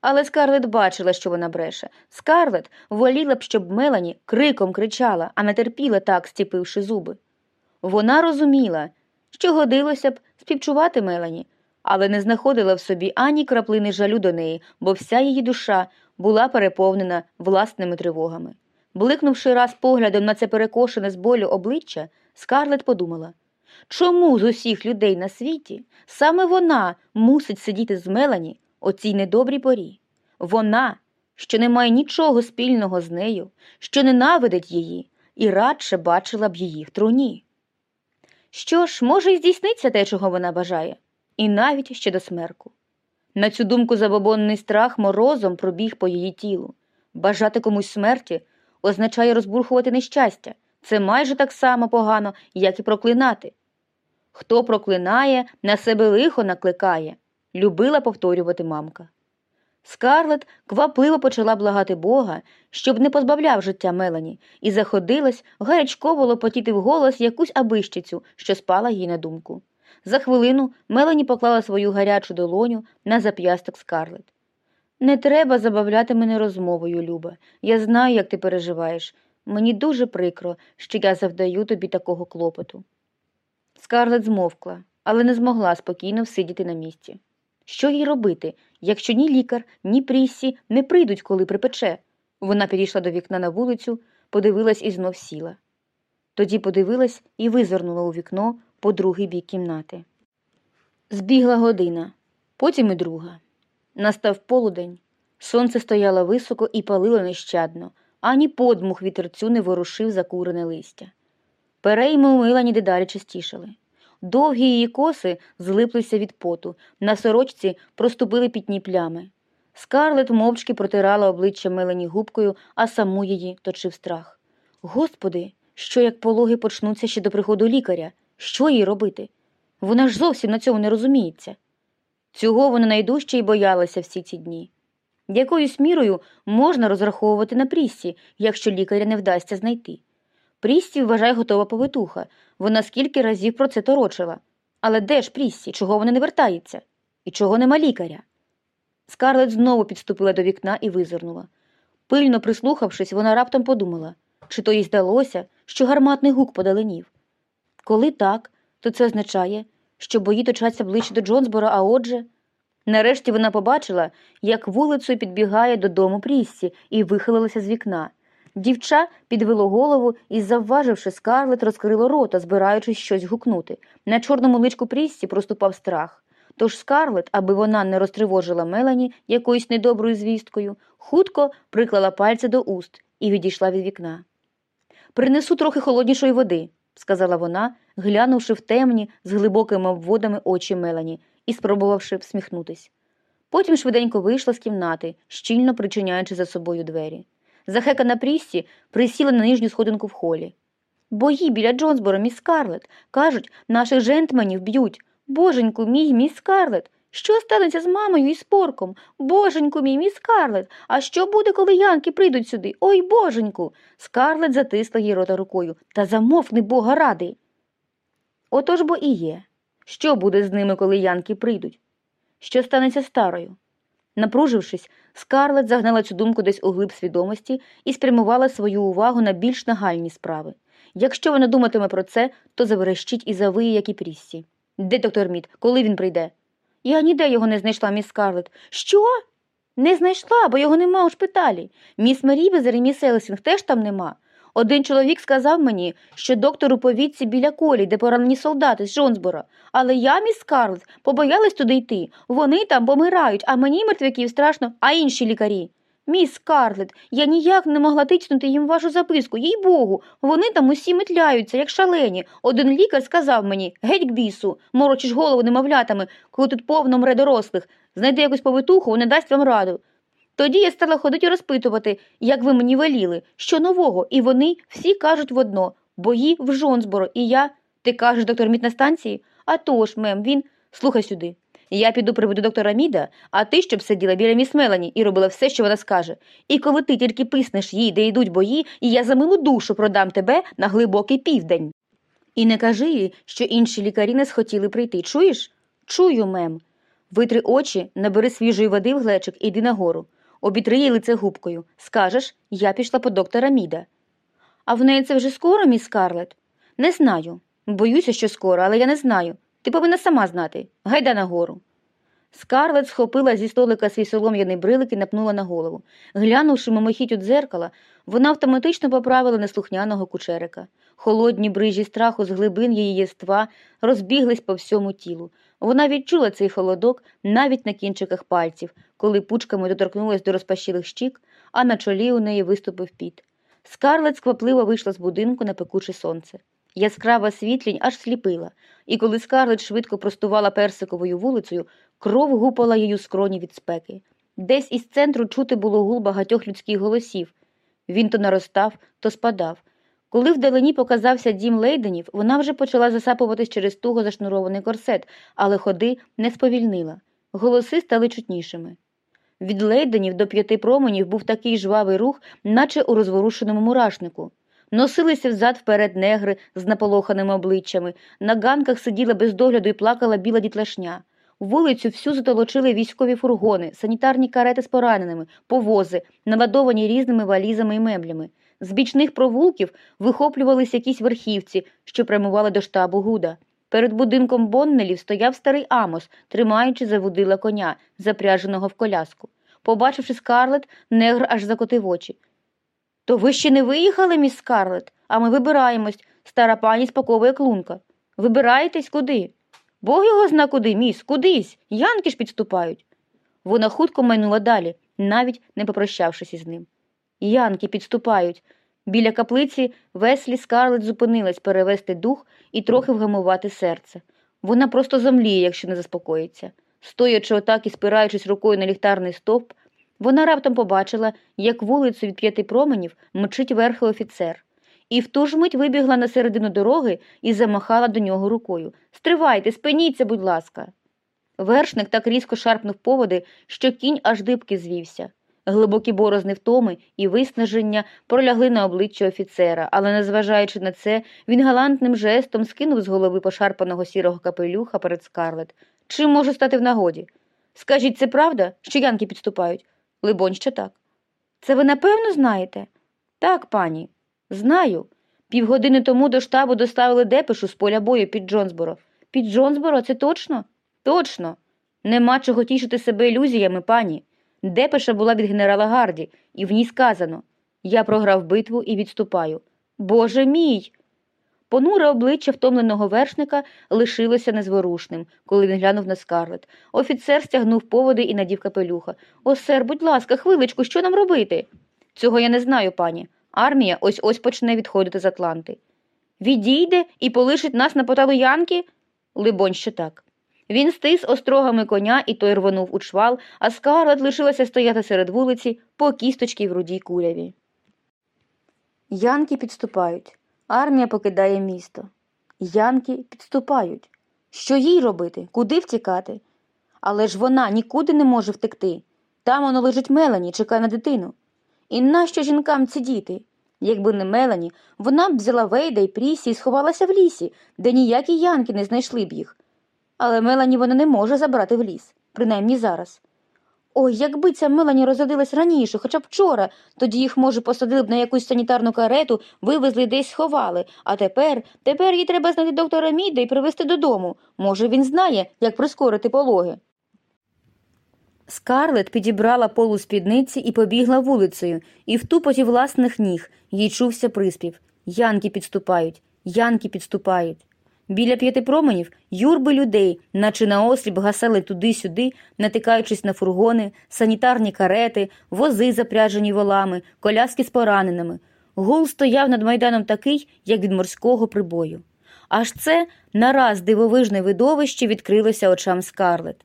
Але Скарлет бачила, що вона бреше. Скарлет воліла б, щоб Мелані криком кричала, а не терпіла так, стіпивши зуби. Вона розуміла, що годилося б співчувати Мелані, але не знаходила в собі ані краплини жалю до неї, бо вся її душа була переповнена власними тривогами. Бликнувши раз поглядом на це перекошене з болю обличчя, Скарлет подумала чому з усіх людей на світі саме вона мусить сидіти з Мелані о цій недобрій порі? Вона, що не має нічого спільного з нею, що ненавидить її і радше бачила б її в труні. Що ж, може, і здійсниться те, чого вона бажає, і навіть ще до смерку. На цю думку забобонний страх морозом пробіг по її тілу. Бажати комусь смерті означає розбурхувати нещастя. Це майже так само погано, як і проклинати. Хто проклинає, на себе лихо накликає, любила повторювати мамка. Скарлет квапливо почала благати Бога, щоб не позбавляв життя Мелані, і заходилась гарячково лопотіти вголос якусь абищицю, що спала їй на думку. За хвилину Мелані поклала свою гарячу долоню на зап'ясток Скарлет. Не треба забавляти мене розмовою, Люба. Я знаю, як ти переживаєш. Мені дуже прикро, що я завдаю тобі такого клопоту. Скарлет змовкла, але не змогла спокійно всидіти на місці. Що їй робити, якщо ні лікар, ні пріссі не прийдуть, коли припече? Вона підійшла до вікна на вулицю, подивилась і знов сіла. Тоді подивилась і визирнула у вікно по другий бік кімнати. Збігла година, потім і друга. Настав полудень. Сонце стояло високо і палило нещадно, ані подмух вітерцю не ворушив закурене листя. Перейми у Милані дедалі частішали. Довгі її коси злиплися від поту, на сорочці проступили пітні плями. Скарлет мовчки протирала обличчя Мелані губкою, а саму її точив страх. Господи, що як пологи почнуться ще до приходу лікаря? Що їй робити? Вона ж зовсім на цьому не розуміється. Цього вона найдужче й боялася всі ці дні. Якоюсь мірою можна розраховувати на Пріссі, якщо лікаря не вдасться знайти. Пріссі вважає готова повитуха. Вона скільки разів про це торочила. Але де ж Пріссі? Чого вона не вертається? І чого нема лікаря? Скарлет знову підступила до вікна і визирнула. Пильно прислухавшись, вона раптом подумала, чи то їй здалося, що гарматний гук подаленів. Коли так, то це означає, що бої точаться ближче до Джонсбора, а отже. Нарешті вона побачила, як вулицею підбігає додому Пріссі і вихилилася з вікна. Дівча підвело голову і, завваживши скарлет, розкрило рота, збираючись щось гукнути. На чорному личку Пріссі проступав страх. Тож скарлет, аби вона не розтривожила Мелані якоюсь недоброю звісткою, хутко приклала пальці до уст і відійшла від вікна. Принесу трохи холоднішої води, сказала вона, глянувши в темні з глибокими обводами очі Мелані і спробувавши всміхнутись. Потім швиденько вийшла з кімнати, щільно причиняючи за собою двері. Захекана Пріссі присіла на нижню сходинку в холі. Бої біля Джонсбора, міс Скарлет. Кажуть, наших жентменів б'ють. Боженьку мій, міс Скарлет. Що станеться з мамою і з порком? Боженьку мій, міс Скарлет. А що буде, коли янки прийдуть сюди? Ой, боженьку. Скарлет затисла їй рота рукою. Та замовкни бога ради. Отож бо і є. Що буде з ними, коли янки прийдуть? Що станеться з Тарою? Напружившись, Скарлет загнала цю думку десь у глиб свідомості і спрямувала свою увагу на більш нагальні справи. Якщо вона думатиме про це, то заверещить і завиє, як і пріссі. Де доктор Мід? Коли він прийде? Я ніде його не знайшла, міс Скарлет. Що? Не знайшла, бо його нема у шпиталі. Міс Меріветер і міс Елсінг теж там нема. Один чоловік сказав мені, що доктор у повітці біля колі, де поранені солдати з Джонсбора. Але я, міс Скарлет, побоялась туди йти. Вони там помирають, а мені мертвяків страшно, а інші лікарі. Міс Скарлет, я ніяк не могла тичнути їм вашу записку, їй богу. Вони там усі метляються, як шалені. Один лікар сказав мені геть к бісу, морочиш голову немовлятами, коли тут повно мре дорослих. Знайди якусь повитуху, вона дасть вам раду. Тоді я стала ходити розпитувати, як ви мені веліли, що нового, і вони всі кажуть в одно бої в Жонсборо, і я. Ти кажеш, доктор Мід на станції? А тож, мем, він. Слухай сюди. Я піду приведу доктора Міда, а ти щоб сиділа біля міс Мелані і робила все, що вона скаже. І коли ти тільки писнеш їй, де йдуть бої, і я за милу душу продам тебе на глибокий південь. І не кажи їй, що інші лікарі не схотіли прийти. Чуєш? Чую, мем. Витри очі, набери свіжої води в глечик і йди нагору. Обітри їй лице губкою. Скажеш, я пішла по доктора Міда. А в неї це вже скоро, міс Скарлет? Не знаю. Боюся, що скоро, але я не знаю. Ти повинна сама знати. Гайда нагору. Скарлет схопила зі столика свій солом'яний брилик і напнула на голову. Глянувши мимохідь у дзеркала, вона автоматично поправила неслухняного кучерика. Холодні брижі страху з глибин її єства розбіглись по всьому тілу. Вона відчула цей холодок навіть на кінчиках пальців, коли пучками доторкнулась до розпашілих щік, а на чолі у неї виступив піт. Скарлет сквапливо вийшла з будинку на пекуче сонце. Яскрава світлінь аж сліпила, і коли скарлет швидко простувала персиковою вулицею, кров гупала її скроні від спеки. Десь із центру чути було гул багатьох людських голосів. Він то наростав, то спадав. Коли вдалині показався дім лейденів, вона вже почала засапуватись через туго зашнурований корсет, але ходи не сповільнила. Голоси стали чутнішими. Від лейденів до п'яти променів був такий жвавий рух, наче у розворушеному мурашнику. Носилися взад вперед негри з наполоханими обличчями, на ганках сиділа без догляду і плакала біла дітлашня. Вулицю всю затолочили військові фургони, санітарні карети з пораненими, повози, наладовані різними валізами і меблями. З бічних провулків вихоплювались якісь верхівці, що прямували до штабу Гуда. Перед будинком Боннелів стояв старий Амос, тримаючи за вудила коня, запряженого в коляску. Побачивши скарлет, негр аж закотив очі. То ви ще не виїхали, міс Скарлет, а ми вибираємось. Стара пані спаковує клунка. Вибираєтесь куди? Бог його зна куди, міс, кудись. Янки ж підступають. Вона хутко майнула далі, навіть не попрощавшись із ним. Янки підступають. Біля каплиці веслі скарлет зупинилась перевести дух і трохи вгамувати серце. Вона просто замліє, якщо не заспокоїться. Стоячи отак і спираючись рукою на ліхтарний стовп, вона раптом побачила, як вулицю від п'яти променів мчить верхи офіцер, і в ту ж мить вибігла на середину дороги і замахала до нього рукою. Стривайте, спиніться, будь ласка. Вершник так різко шарпнув поводи, що кінь аж дибки звівся. Глибокі борозни втоми і виснаження пролягли на обличчя офіцера, але, незважаючи на це, він галантним жестом скинув з голови пошарпаного сірого капелюха перед скарлет. Чим може стати в нагоді? Скажіть, це правда, що янки підступають? Либонь, що так. Це ви напевно знаєте? Так, пані, знаю. Півгодини тому до штабу доставили депешу з поля бою під Джонсборо. Під Джонсборо, це точно? Точно. Нема чого тішити себе ілюзіями, пані. Депеша була від генерала Гарді, і в ній сказано Я програв битву і відступаю. Боже мій. Понуре обличчя втомленого вершника лишилося незворушним, коли він глянув на скарлет. Офіцер стягнув поводи і надів капелюха. О, сер, будь ласка, хвиличку, що нам робити? Цього я не знаю, пані. Армія ось ось почне відходити з Атланти. Відійде і полишить нас на поталу Янки? Либонь, що так. Він стис острогами коня і той рвонув у чвал, а скарлет лишилася стояти серед вулиці по кісточки в рудій куряві. Янки підступають. Армія покидає місто. Янки підступають. Що їй робити? Куди втікати? Але ж вона нікуди не може втекти. Там воно лежить Мелані, чекає на дитину. І нащо жінкам ці діти? Якби не Мелані, вона б взяла Вейда і Прісі і сховалася в лісі, де ніякі янки не знайшли б їх. Але Мелані вона не може забрати в ліс, принаймні зараз. Ой, якби ця Мелані розродилась раніше, хоча б вчора, тоді їх, може, посадили б на якусь санітарну карету, вивезли десь сховали. А тепер, тепер їй треба знайти доктора Міда і привезти додому. Може, він знає, як прискорити пологи. Скарлет підібрала полу спідниці і побігла вулицею, і в тупоті власних ніг їй чувся приспів Янки підступають, янки підступають. Біля п'яти променів юрби людей, наче наосліп гасали туди-сюди, натикаючись на фургони, санітарні карети, вози, запряжені волами, коляски з пораненими. Гул стояв над майданом такий, як від морського прибою. Аж це нараз дивовижне видовище відкрилося очам скарлет.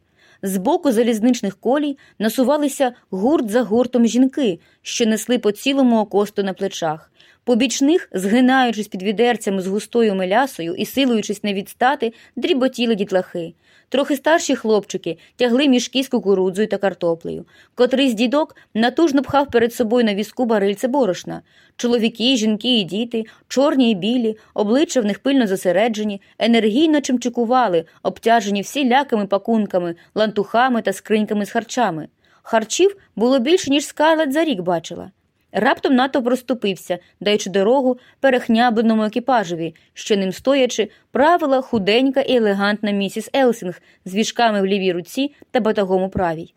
Збоку залізничних колій насувалися гурт за гуртом жінки, що несли по цілому окосту на плечах. Побічних, згинаючись під відерцями з густою мелясою і силуючись не відстати, дріботіли дітлахи. Трохи старші хлопчики тягли мішки з кукурудзою та картоплею. Котрий з дідок натужно пхав перед собою на візку барильце борошна. Чоловіки, жінки і діти, чорні і білі, обличчя в них пильно зосереджені, енергійно чимчикували, обтяжені всілякими пакунками, лантухами та скриньками з харчами. Харчів було більше, ніж скарлет за рік бачила. Раптом натовп розступився, даючи дорогу перехнябленому екіпажеві, що ним стоячи, правила худенька і елегантна місіс Елсінг з віжками в лівій руці та батагом у правій.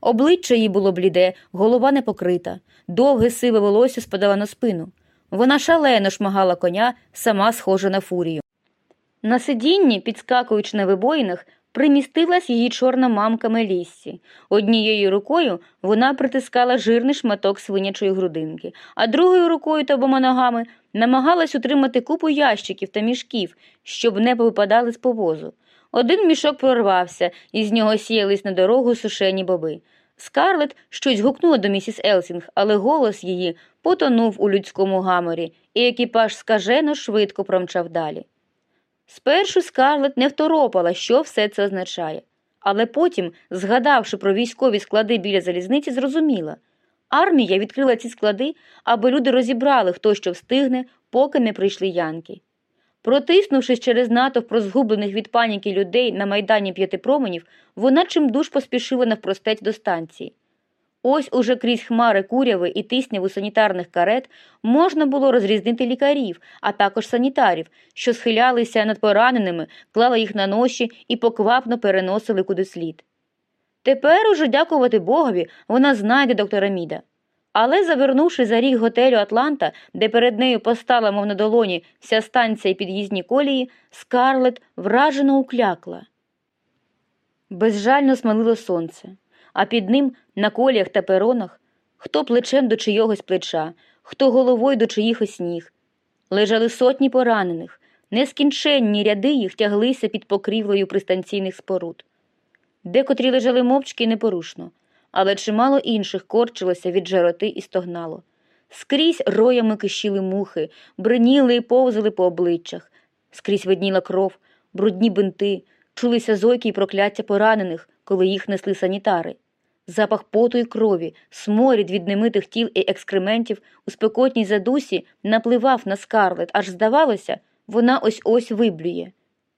Обличчя її було бліде, голова не покрита, довге сиве волосся спадало на спину. Вона шалено шмагала коня, сама схожа на фурію. На сидінні, підскакуючи на вибоїнах, примістилась її чорна мамка Меліссі. Однією рукою вона притискала жирний шматок свинячої грудинки, а другою рукою та обома ногами намагалась утримати купу ящиків та мішків, щоб не повипадали з повозу. Один мішок прорвався, і з нього сіялись на дорогу сушені боби. Скарлет щось гукнула до місіс Елсінг, але голос її потонув у людському гаморі, і екіпаж скажено швидко промчав далі. Спершу Скарлет не второпала, що все це означає, але потім, згадавши про військові склади біля залізниці, зрозуміла армія відкрила ці склади, аби люди розібрали, хто що встигне, поки не прийшли янки. Протиснувшись через натовп розгублених від паніки людей на майдані п'яти променів, вона чимдуж поспішила навпростець до станції. Ось уже крізь хмари куряви і тисняву санітарних карет можна було розрізнити лікарів, а також санітарів, що схилялися над пораненими, клали їх на ноші і поквапно переносили куди слід. Тепер уже, дякувати Богові, вона знайде доктора Міда. Але, завернувши за ріг готелю Атланта, де перед нею постала, мов на долоні, вся станція і під'їзні колії, Скарлет вражено уклякла. Безжально смалило сонце, а під ним на коліях та перонах хто плечем до чийогось плеча, хто головою до чиїхось ніг. Лежали сотні поранених, нескінченні ряди їх тяглися під покрівлею пристанційних споруд. Декотрі лежали мовчки і непорушно, але чимало інших корчилося від жароти і стогнало. Скрізь роями кишіли мухи, бриніли і повзали по обличчях, скрізь видніла кров, брудні бинти, чулися зойки й прокляття поранених, коли їх несли санітари. Запах поту і крові, сморід від немитих тіл і екскрементів у спекотній задусі напливав на скарлет, аж здавалося, вона ось ось виблює.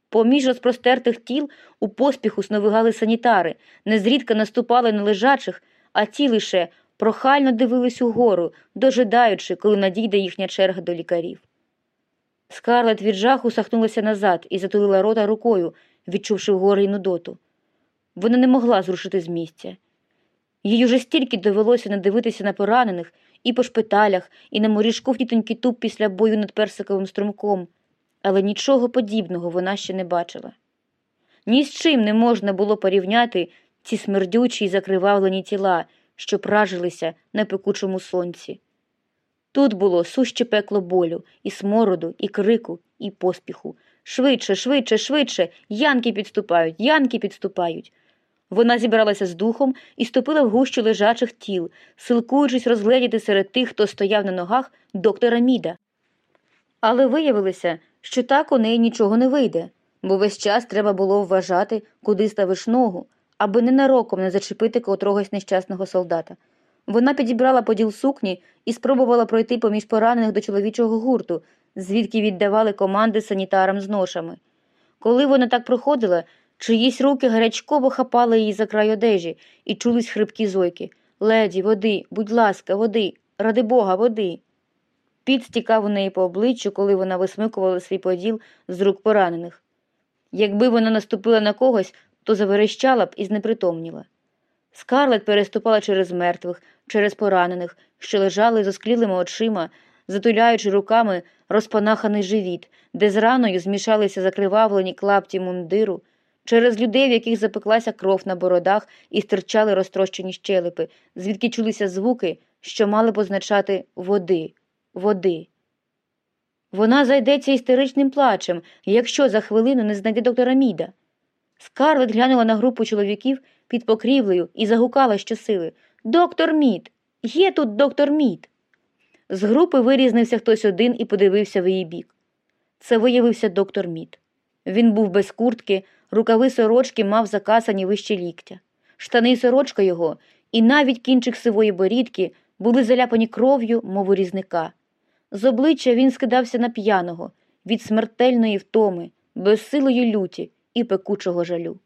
Поміж розпростертих тіл у поспіху сновигали санітари, незрідка наступали на лежачих, а ті лише прохально дивились угору, дожидаючи, коли надійде їхня черга до лікарів. Скарлет від жаху сахнулася назад і затулила рота рукою, відчувши вгори й нудоту. Вона не могла зрушити з місця. Їй уже стільки довелося надивитися на поранених і по шпиталях, і на моріжку в тітоньки туп після бою над персиковим струмком, але нічого подібного вона ще не бачила. Ні з чим не можна було порівняти ці смердючі й закривавлені тіла, що пражилися на пекучому сонці. Тут було суще пекло болю, і смороду, і крику, і поспіху. Швидше, швидше, швидше, янки підступають, янки підступають. Вона зібралася з духом і ступила в гущу лежачих тіл, силкуючись розгледіти серед тих, хто стояв на ногах доктора Міда. Але виявилося, що так у неї нічого не вийде, бо весь час треба було вважати, куди ставиш ногу, аби ненароком не зачепити котрогось нещасного солдата. Вона підібрала поділ сукні і спробувала пройти поміж поранених до чоловічого гурту, звідки віддавали команди санітарам з ношами. Коли вона так проходила, чиїсь руки гарячково хапали її за край одежі і чулись хрипкі зойки Леді, води, будь ласка, води, ради бога, води. Піт стікав у неї по обличчю, коли вона висмикувала свій поділ з рук поранених. Якби вона наступила на когось, то заверещала б і знепритомніла. Скарлет переступала через мертвих, через поранених, що лежали з осклілими очима, затуляючи руками розпанаханий живіт, де з раною змішалися закривавлені клапті мундиру, через людей, в яких запеклася кров на бородах і стирчали розтрощені щелепи, звідки чулися звуки, що мали б означати води, води. Вона зайдеться істеричним плачем, якщо за хвилину не знайде доктора Міда. Скарлет глянула на групу чоловіків під покрівлею і загукала щосили Доктор Мід! Є тут доктор Мід. З групи вирізнився хтось один і подивився в її бік. Це виявився доктор Мід. Він був без куртки, рукави сорочки мав закасані вище ліктя. Штани й сорочка його, і навіть кінчик сивої борідки були заляпані кров'ю, мову різника. З обличчя він скидався на п'яного, від смертельної втоми, безсилої люті і пекучого жалю.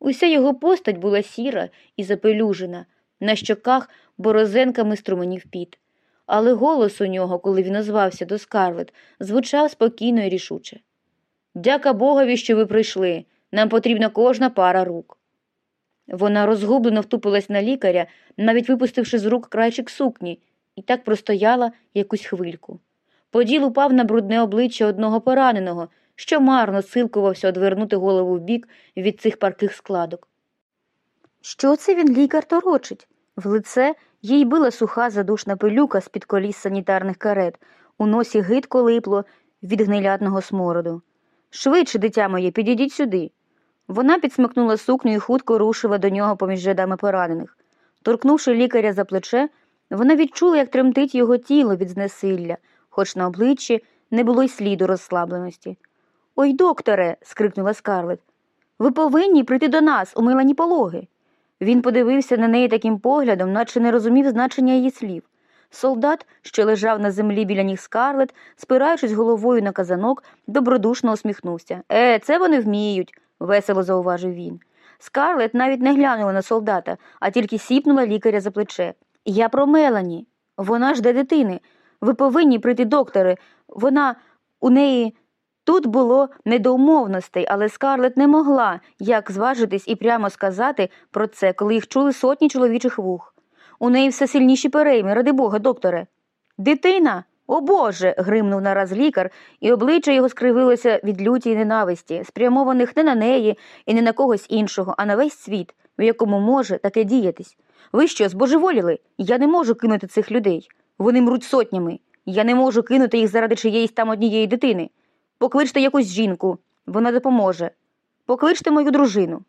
Уся його постать була сіра і запелюжена, на щоках борозенками струменів піт. але голос у нього, коли він озвався до Скарлет, звучав спокійно і рішуче. Дяка Богові, що ви прийшли. Нам потрібна кожна пара рук. Вона розгублено втупилась на лікаря, навіть випустивши з рук крайчик сукні, і так простояла якусь хвильку. Поділ упав на брудне обличчя одного пораненого, що марно силкувався одвернути голову вбік від цих парких складок. Що це він лікар торочить? В лице їй била суха задушна пилюка з-під коліс санітарних карет, у носі гидко липло від гнилядного смороду. Швидше, дитя моє, підійдіть сюди. Вона підсмикнула сукню і хутко рушила до нього поміж рядами поранених. Торкнувши лікаря за плече, вона відчула, як тремтить його тіло від знесилля, хоч на обличчі не було й сліду розслабленості. Ой, докторе. скрикнула Скарлет. Ви повинні прийти до нас, у милані пологи. Він подивився на неї таким поглядом, наче не розумів значення її слів. Солдат, що лежав на землі біля ніг Скарлет, спираючись головою на казанок, добродушно усміхнувся. Е, це вони вміють, весело зауважив він. Скарлет навіть не глянула на солдата, а тільки сіпнула лікаря за плече. Я про Мелані. Вона жде дитини. Ви повинні прийти, докторе. Вона у неї. Тут було недоумовностей, але Скарлет не могла як зважитись і прямо сказати про це, коли їх чули сотні чоловічих вух. У неї все сильніші перейми, ради Бога, докторе. Дитина. О Боже. гримнув нараз лікар, і обличчя його скривилося від люті й ненависті, спрямованих не на неї і не на когось іншого, а на весь світ, в якому може таке діятись. Ви що, збожеволіли? Я не можу кинути цих людей. Вони мруть сотнями. Я не можу кинути їх заради чиєїсь там однієї дитини. Покличте якусь жінку, вона допоможе. Покличте мою дружину.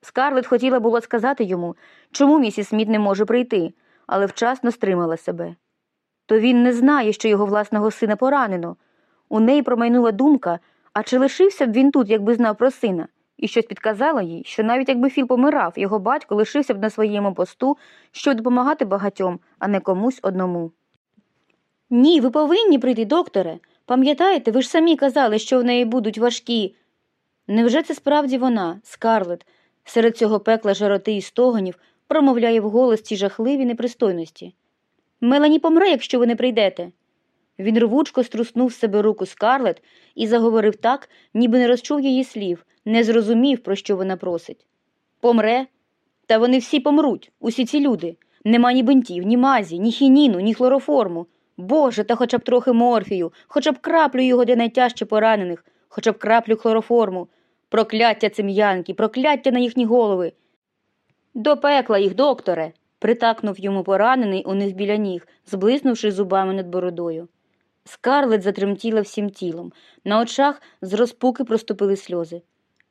Скарлет хотіла було сказати йому, чому місіс Сміт не може прийти, але вчасно стримала себе. То він не знає, що його власного сина поранено. У неї промайнула думка, а чи лишився б він тут, якби знав про сина, і щось підказало їй, що навіть якби Філ помирав, його батько лишився б на своєму посту, щоб допомагати багатьом, а не комусь одному. Ні, ви повинні прийти, докторе. Пам'ятаєте, ви ж самі казали, що в неї будуть важкі. Невже це справді вона, Скарлет, серед цього пекла жароти і стогонів, промовляє вголос ці жахливі непристойності? Мелані помре, якщо ви не прийдете. Він рвучко струснув з себе руку Скарлет і заговорив так, ніби не розчув її слів, не зрозумів, про що вона просить. Помре? Та вони всі помруть, усі ці люди. Нема ні бинтів, ні мазі, ні хініну, ні хлороформу. Боже, та хоча б трохи морфію, хоча б краплю його для найтяжче поранених, хоча б краплю хлороформу. Прокляття цим янки, прокляття на їхні голови. До пекла їх, докторе, притакнув йому поранений у них біля ніг, зблиснувши зубами над бородою. Скарлет затремтіла всім тілом. На очах з розпуки проступили сльози.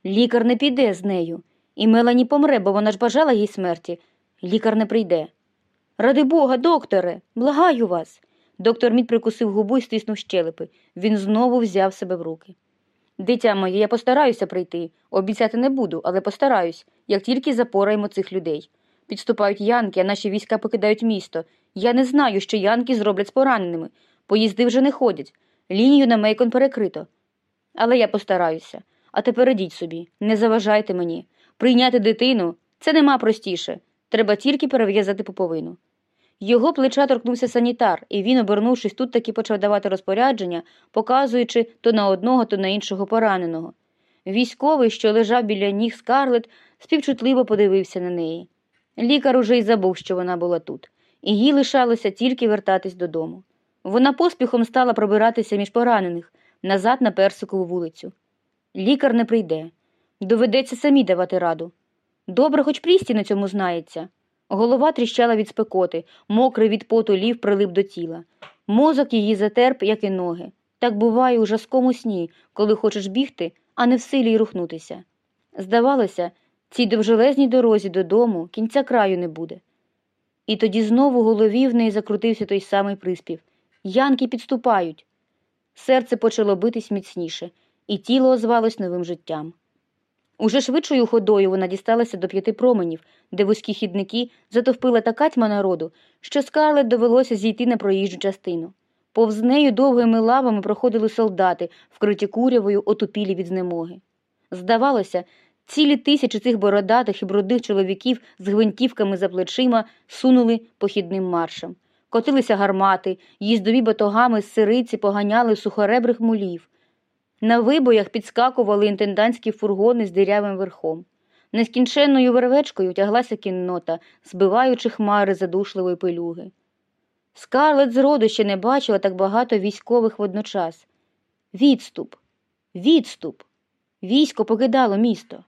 Лікар не піде з нею, і Мелані помре, бо вона ж бажала їй смерті. Лікар не прийде. Ради Бога, докторе, благаю вас. Доктор Мід прикусив губу і стиснув щелепи. Він знову взяв себе в руки. Дитя моє, я постараюся прийти. Обіцяти не буду, але постараюсь, як тільки запораємо цих людей. Підступають янки, а наші війська покидають місто. Я не знаю, що янки зроблять з пораненими. Поїзди вже не ходять. Лінію на Мейкон перекрито. Але я постараюся. А тепер ідіть собі, не заважайте мені. Прийняти дитину це нема простіше. Треба тільки перев'язати пуповину. Його плеча торкнувся санітар, і він, обернувшись, тут таки почав давати розпорядження, показуючи то на одного, то на іншого пораненого. Військовий, що лежав біля ніг скарлет, співчутливо подивився на неї. Лікар уже й забув, що вона була тут, і їй лишалося тільки вертатись додому. Вона поспіхом стала пробиратися між поранених назад на персикову вулицю. Лікар не прийде. Доведеться самі давати раду. Добре, хоч Прісті на цьому знається. Голова тріщала від спекоти, мокрий від поту лів прилип до тіла. Мозок її затерп, як і ноги. Так буває у жаскому сні, коли хочеш бігти, а не в силі й рухнутися. Здавалося, цій довжелезній дорозі додому кінця краю не буде. І тоді знову у голові в неї закрутився той самий приспів Янки підступають. Серце почало битись міцніше, і тіло озвалось новим життям. Уже швидшою ходою вона дісталася до п'яти променів, де вузькі хідники затовпила така тьма народу, що скарлет довелося зійти на проїжджу частину. Повз нею довгими лавами проходили солдати, вкриті курявою, отупілі від знемоги. Здавалося, цілі тисячі цих бородатих і брудних чоловіків з гвинтівками за плечима сунули похідним маршем. котилися гармати, їздові батогами з сириці поганяли сухоребрих мулів. На вибоях підскакували інтендантські фургони з дирявим верхом. Нескінченною вервечкою тяглася кіннота, збиваючи хмари задушливої пилюги. Скарлет зроду ще не бачила так багато військових водночас. Відступ, відступ. Військо покидало місто.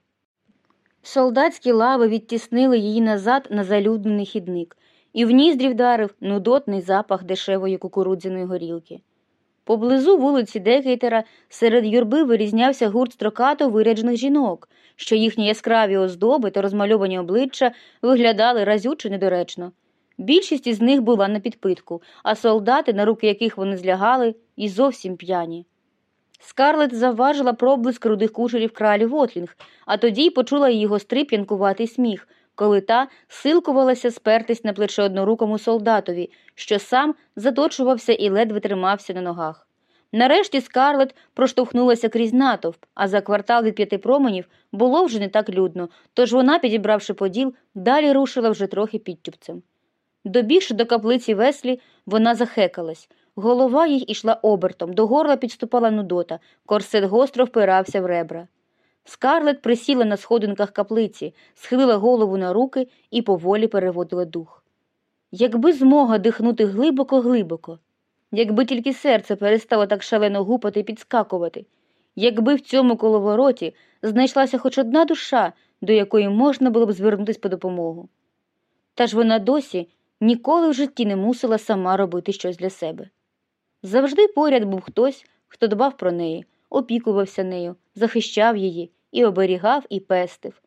Солдатські лави відтіснили її назад на залюднений хідник, і в ніздрі вдарив нудотний запах дешевої кукурудзяної горілки. Поблизу вулиці Декейтера серед юрби вирізнявся гурт строкато виряджених жінок, що їхні яскраві оздоби та розмальовані обличчя виглядали разюче недоречно. Більшість із них була на підпитку, а солдати, на руки яких вони злягали, і зовсім п'яні. Скарлет завважила проблиск рудих кучерів кралі Вотлінг, а тоді й почула її гострий п'янкуватий сміх, коли та силкувалася спертись на плече однорукому солдатові, що сам заточувався і ледве тримався на ногах. Нарешті скарлет проштовхнулася крізь натовп, а за квартал від п'яти променів було вже не так людно, тож вона, підібравши поділ, далі рушила вже трохи підтюпцем. Добігши до каплиці веслі, вона захекалась. Голова їй ішла обертом, до горла підступала нудота, корсет гостро впирався в ребра. Скарлет присіла на сходинках каплиці, схилила голову на руки і поволі переводила дух. Якби змога дихнути глибоко-глибоко, якби тільки серце перестало так шалено гупати і підскакувати, якби в цьому коловороті знайшлася хоч одна душа, до якої можна було б звернутись по допомогу. Та ж вона досі ніколи в житті не мусила сама робити щось для себе. Завжди поряд був хтось, хто дбав про неї, опікувався нею, захищав її і оберігав, і пестив.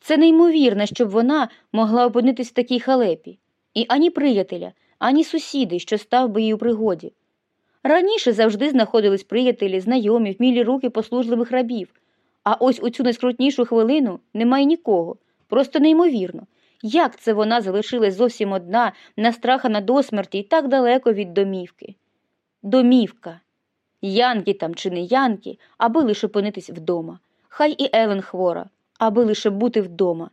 Це неймовірно, щоб вона могла опинитись в такій халепі, і ані приятеля, ані сусіди, що став би їй у пригоді. Раніше завжди знаходились приятелі, знайомі, вмілі руки послужливих рабів, а ось у цю найскрутнішу хвилину немає нікого, просто неймовірно. Як це вона залишилась зовсім одна, настрахана до смерті і так далеко від домівки? Домівка. Янки там чи не янки, аби лише опинитись вдома. Хай і Елен хвора, аби лише бути вдома.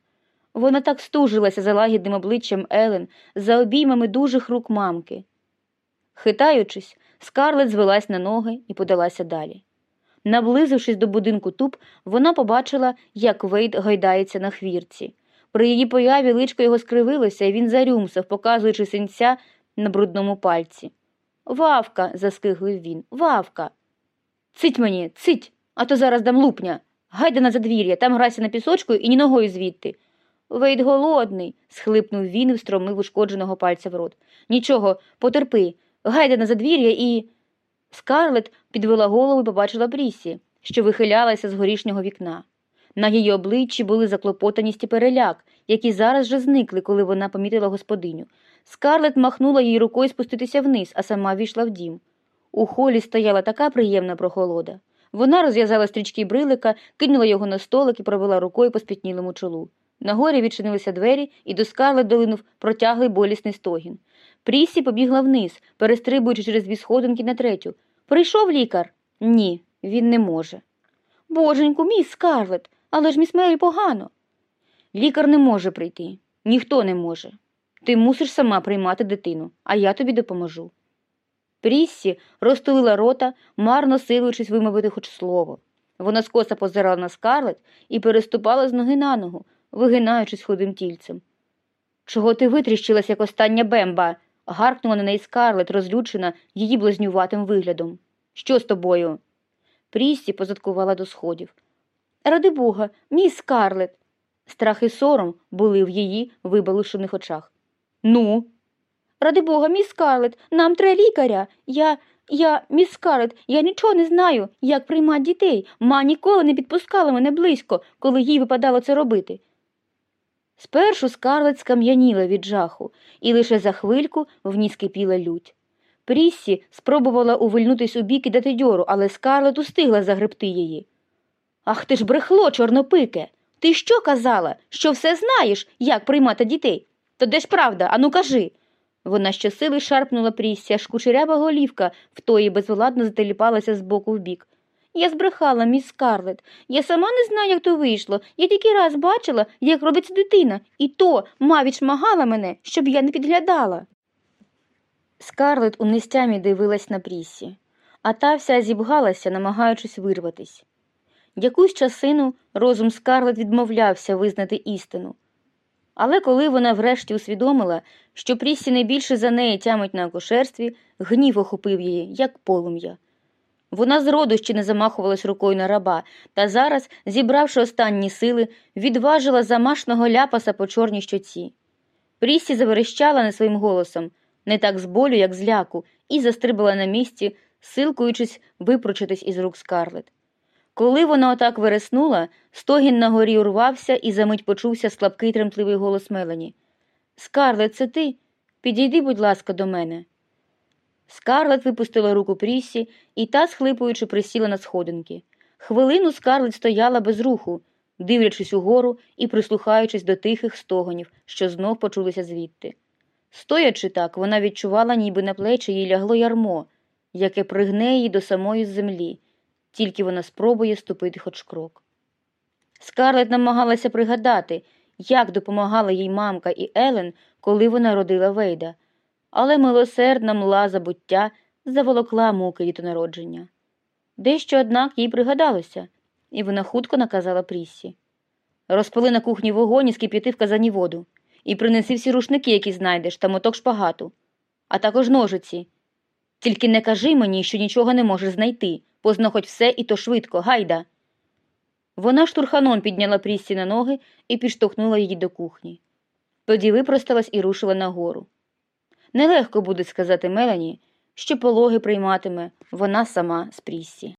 Вона так стужилася за лагідним обличчям Елен, за обіймами дужих рук мамки. Хитаючись, скарлет звелась на ноги і подалася далі. Наблизившись до будинку туп, вона побачила, як Вейд гойдається на хвірці. При її появі личко його скривилося, і він зарюмсав, показуючи синця на брудному пальці. Вавка, заскиглив він, вавка. Цить мені, цить, а то зараз дам лупня. Гайда на задвір'я, там грайся на пісочку і ні ногою звідти. Вейд голодний, схлипнув він і встромив ушкодженого пальця в рот. Нічого, потерпи, гайда на задвір'я і. Скарлет підвела голову і побачила Брісі, що вихилялася з горішнього вікна. На її обличчі були заклопотаність і переляк, які зараз же зникли, коли вона помітила господиню. Скарлет махнула їй рукою спуститися вниз, а сама війшла в дім. У холі стояла така приємна прохолода. Вона розв'язала стрічки брилика, кинула його на столик і провела рукою по спітнілому чолу. Нагорі відчинилися двері, і до скарлет долинув протяглий болісний стогін. Прісі побігла вниз, перестрибуючи через дві сходинки на третю. Прийшов лікар? Ні, він не може. Боженьку, міс Скарлет, але ж міс Мері погано. Лікар не може прийти. Ніхто не може. Ти мусиш сама приймати дитину, а я тобі допоможу. Пріссі розтулила рота, марно силуючись вимовити хоч слово. Вона скоса позирала на скарлет і переступала з ноги на ногу, вигинаючись худим тільцем. Чого ти витріщилась, як остання бемба? гаркнула на неї скарлет, розлючена її блазнюватим виглядом. Що з тобою? Пріссі позадкувала до сходів. Ради бога, міс Скарлет. Страх і сором були в її вибалушених очах. Ну, ради бога, міс Скарлет, нам треба лікаря. Я, я, міс Скарлет, я нічого не знаю, як приймати дітей. Ма ніколи не підпускала мене близько, коли їй випадало це робити. Спершу скарлет скам'яніла від жаху, і лише за хвильку в ній скипіла лють. Пріссі спробувала увильнутись у бік і дати дьору, але скарлет устигла загребти її. Ах ти ж брехло, чорнопике. Ти що казала? Що все знаєш, як приймати дітей? То де ж правда, ану кажи. Вона щосили шарпнула Пріссі, аж кучерява голівка в тої безвладно зателіпалася з боку в бік. Я збрехала, міс Скарлет. Я сама не знаю, як то вийшло. Я тільки раз бачила, як робиться дитина, і то мавіч шмагала мене, щоб я не підглядала. Скарлет у нестямі дивилась на Пріссі, а та вся зібгалася, намагаючись вирватись. Якусь часину розум Скарлет відмовлявся визнати істину. Але коли вона врешті усвідомила, що Пріссі не більше за неї тямить на акушерстві, гнів охопив її, як полум'я. Вона зроду ще не замахувалась рукою на раба, та зараз, зібравши останні сили, відважила замашного ляпаса по чорній щоці. Пріссі заверещала не своїм голосом, не так з болю, як з ляку, і застрибала на місці, силкуючись випручитись із рук скарлет. Коли вона отак вереснула, стогін на горі урвався і за мить почувся слабкий тремтливий голос Мелані. Скарлет, це ти? Підійди, будь ласка, до мене. Скарлет випустила руку Пріссі, і та, схлипуючи, присіла на сходинки. Хвилину Скарлет стояла без руху, дивлячись угору і прислухаючись до тихих стогонів, що знов почулися звідти. Стоячи так, вона відчувала, ніби на плечі їй лягло ярмо, яке пригне її до самої землі, тільки вона спробує ступити хоч крок. Скарлет намагалася пригадати, як допомагала їй мамка і Елен, коли вона родила Вейда, але милосердна мла забуття заволокла муки дітонародження. Дещо, однак, їй пригадалося, і вона хутко наказала Пріссі. Розпали на кухні вогонь і скип'яти в казані воду, і принеси всі рушники, які знайдеш, та моток шпагату, а також ножиці. Тільки не кажи мені, що нічого не можеш знайти, познаходь все і то швидко, гайда. Вона штурханом підняла Пріссі на ноги і підштовхнула її до кухні. Тоді випросталась і рушила нагору. Нелегко буде сказати Мелані, що пологи прийматиме вона сама з Пріссі.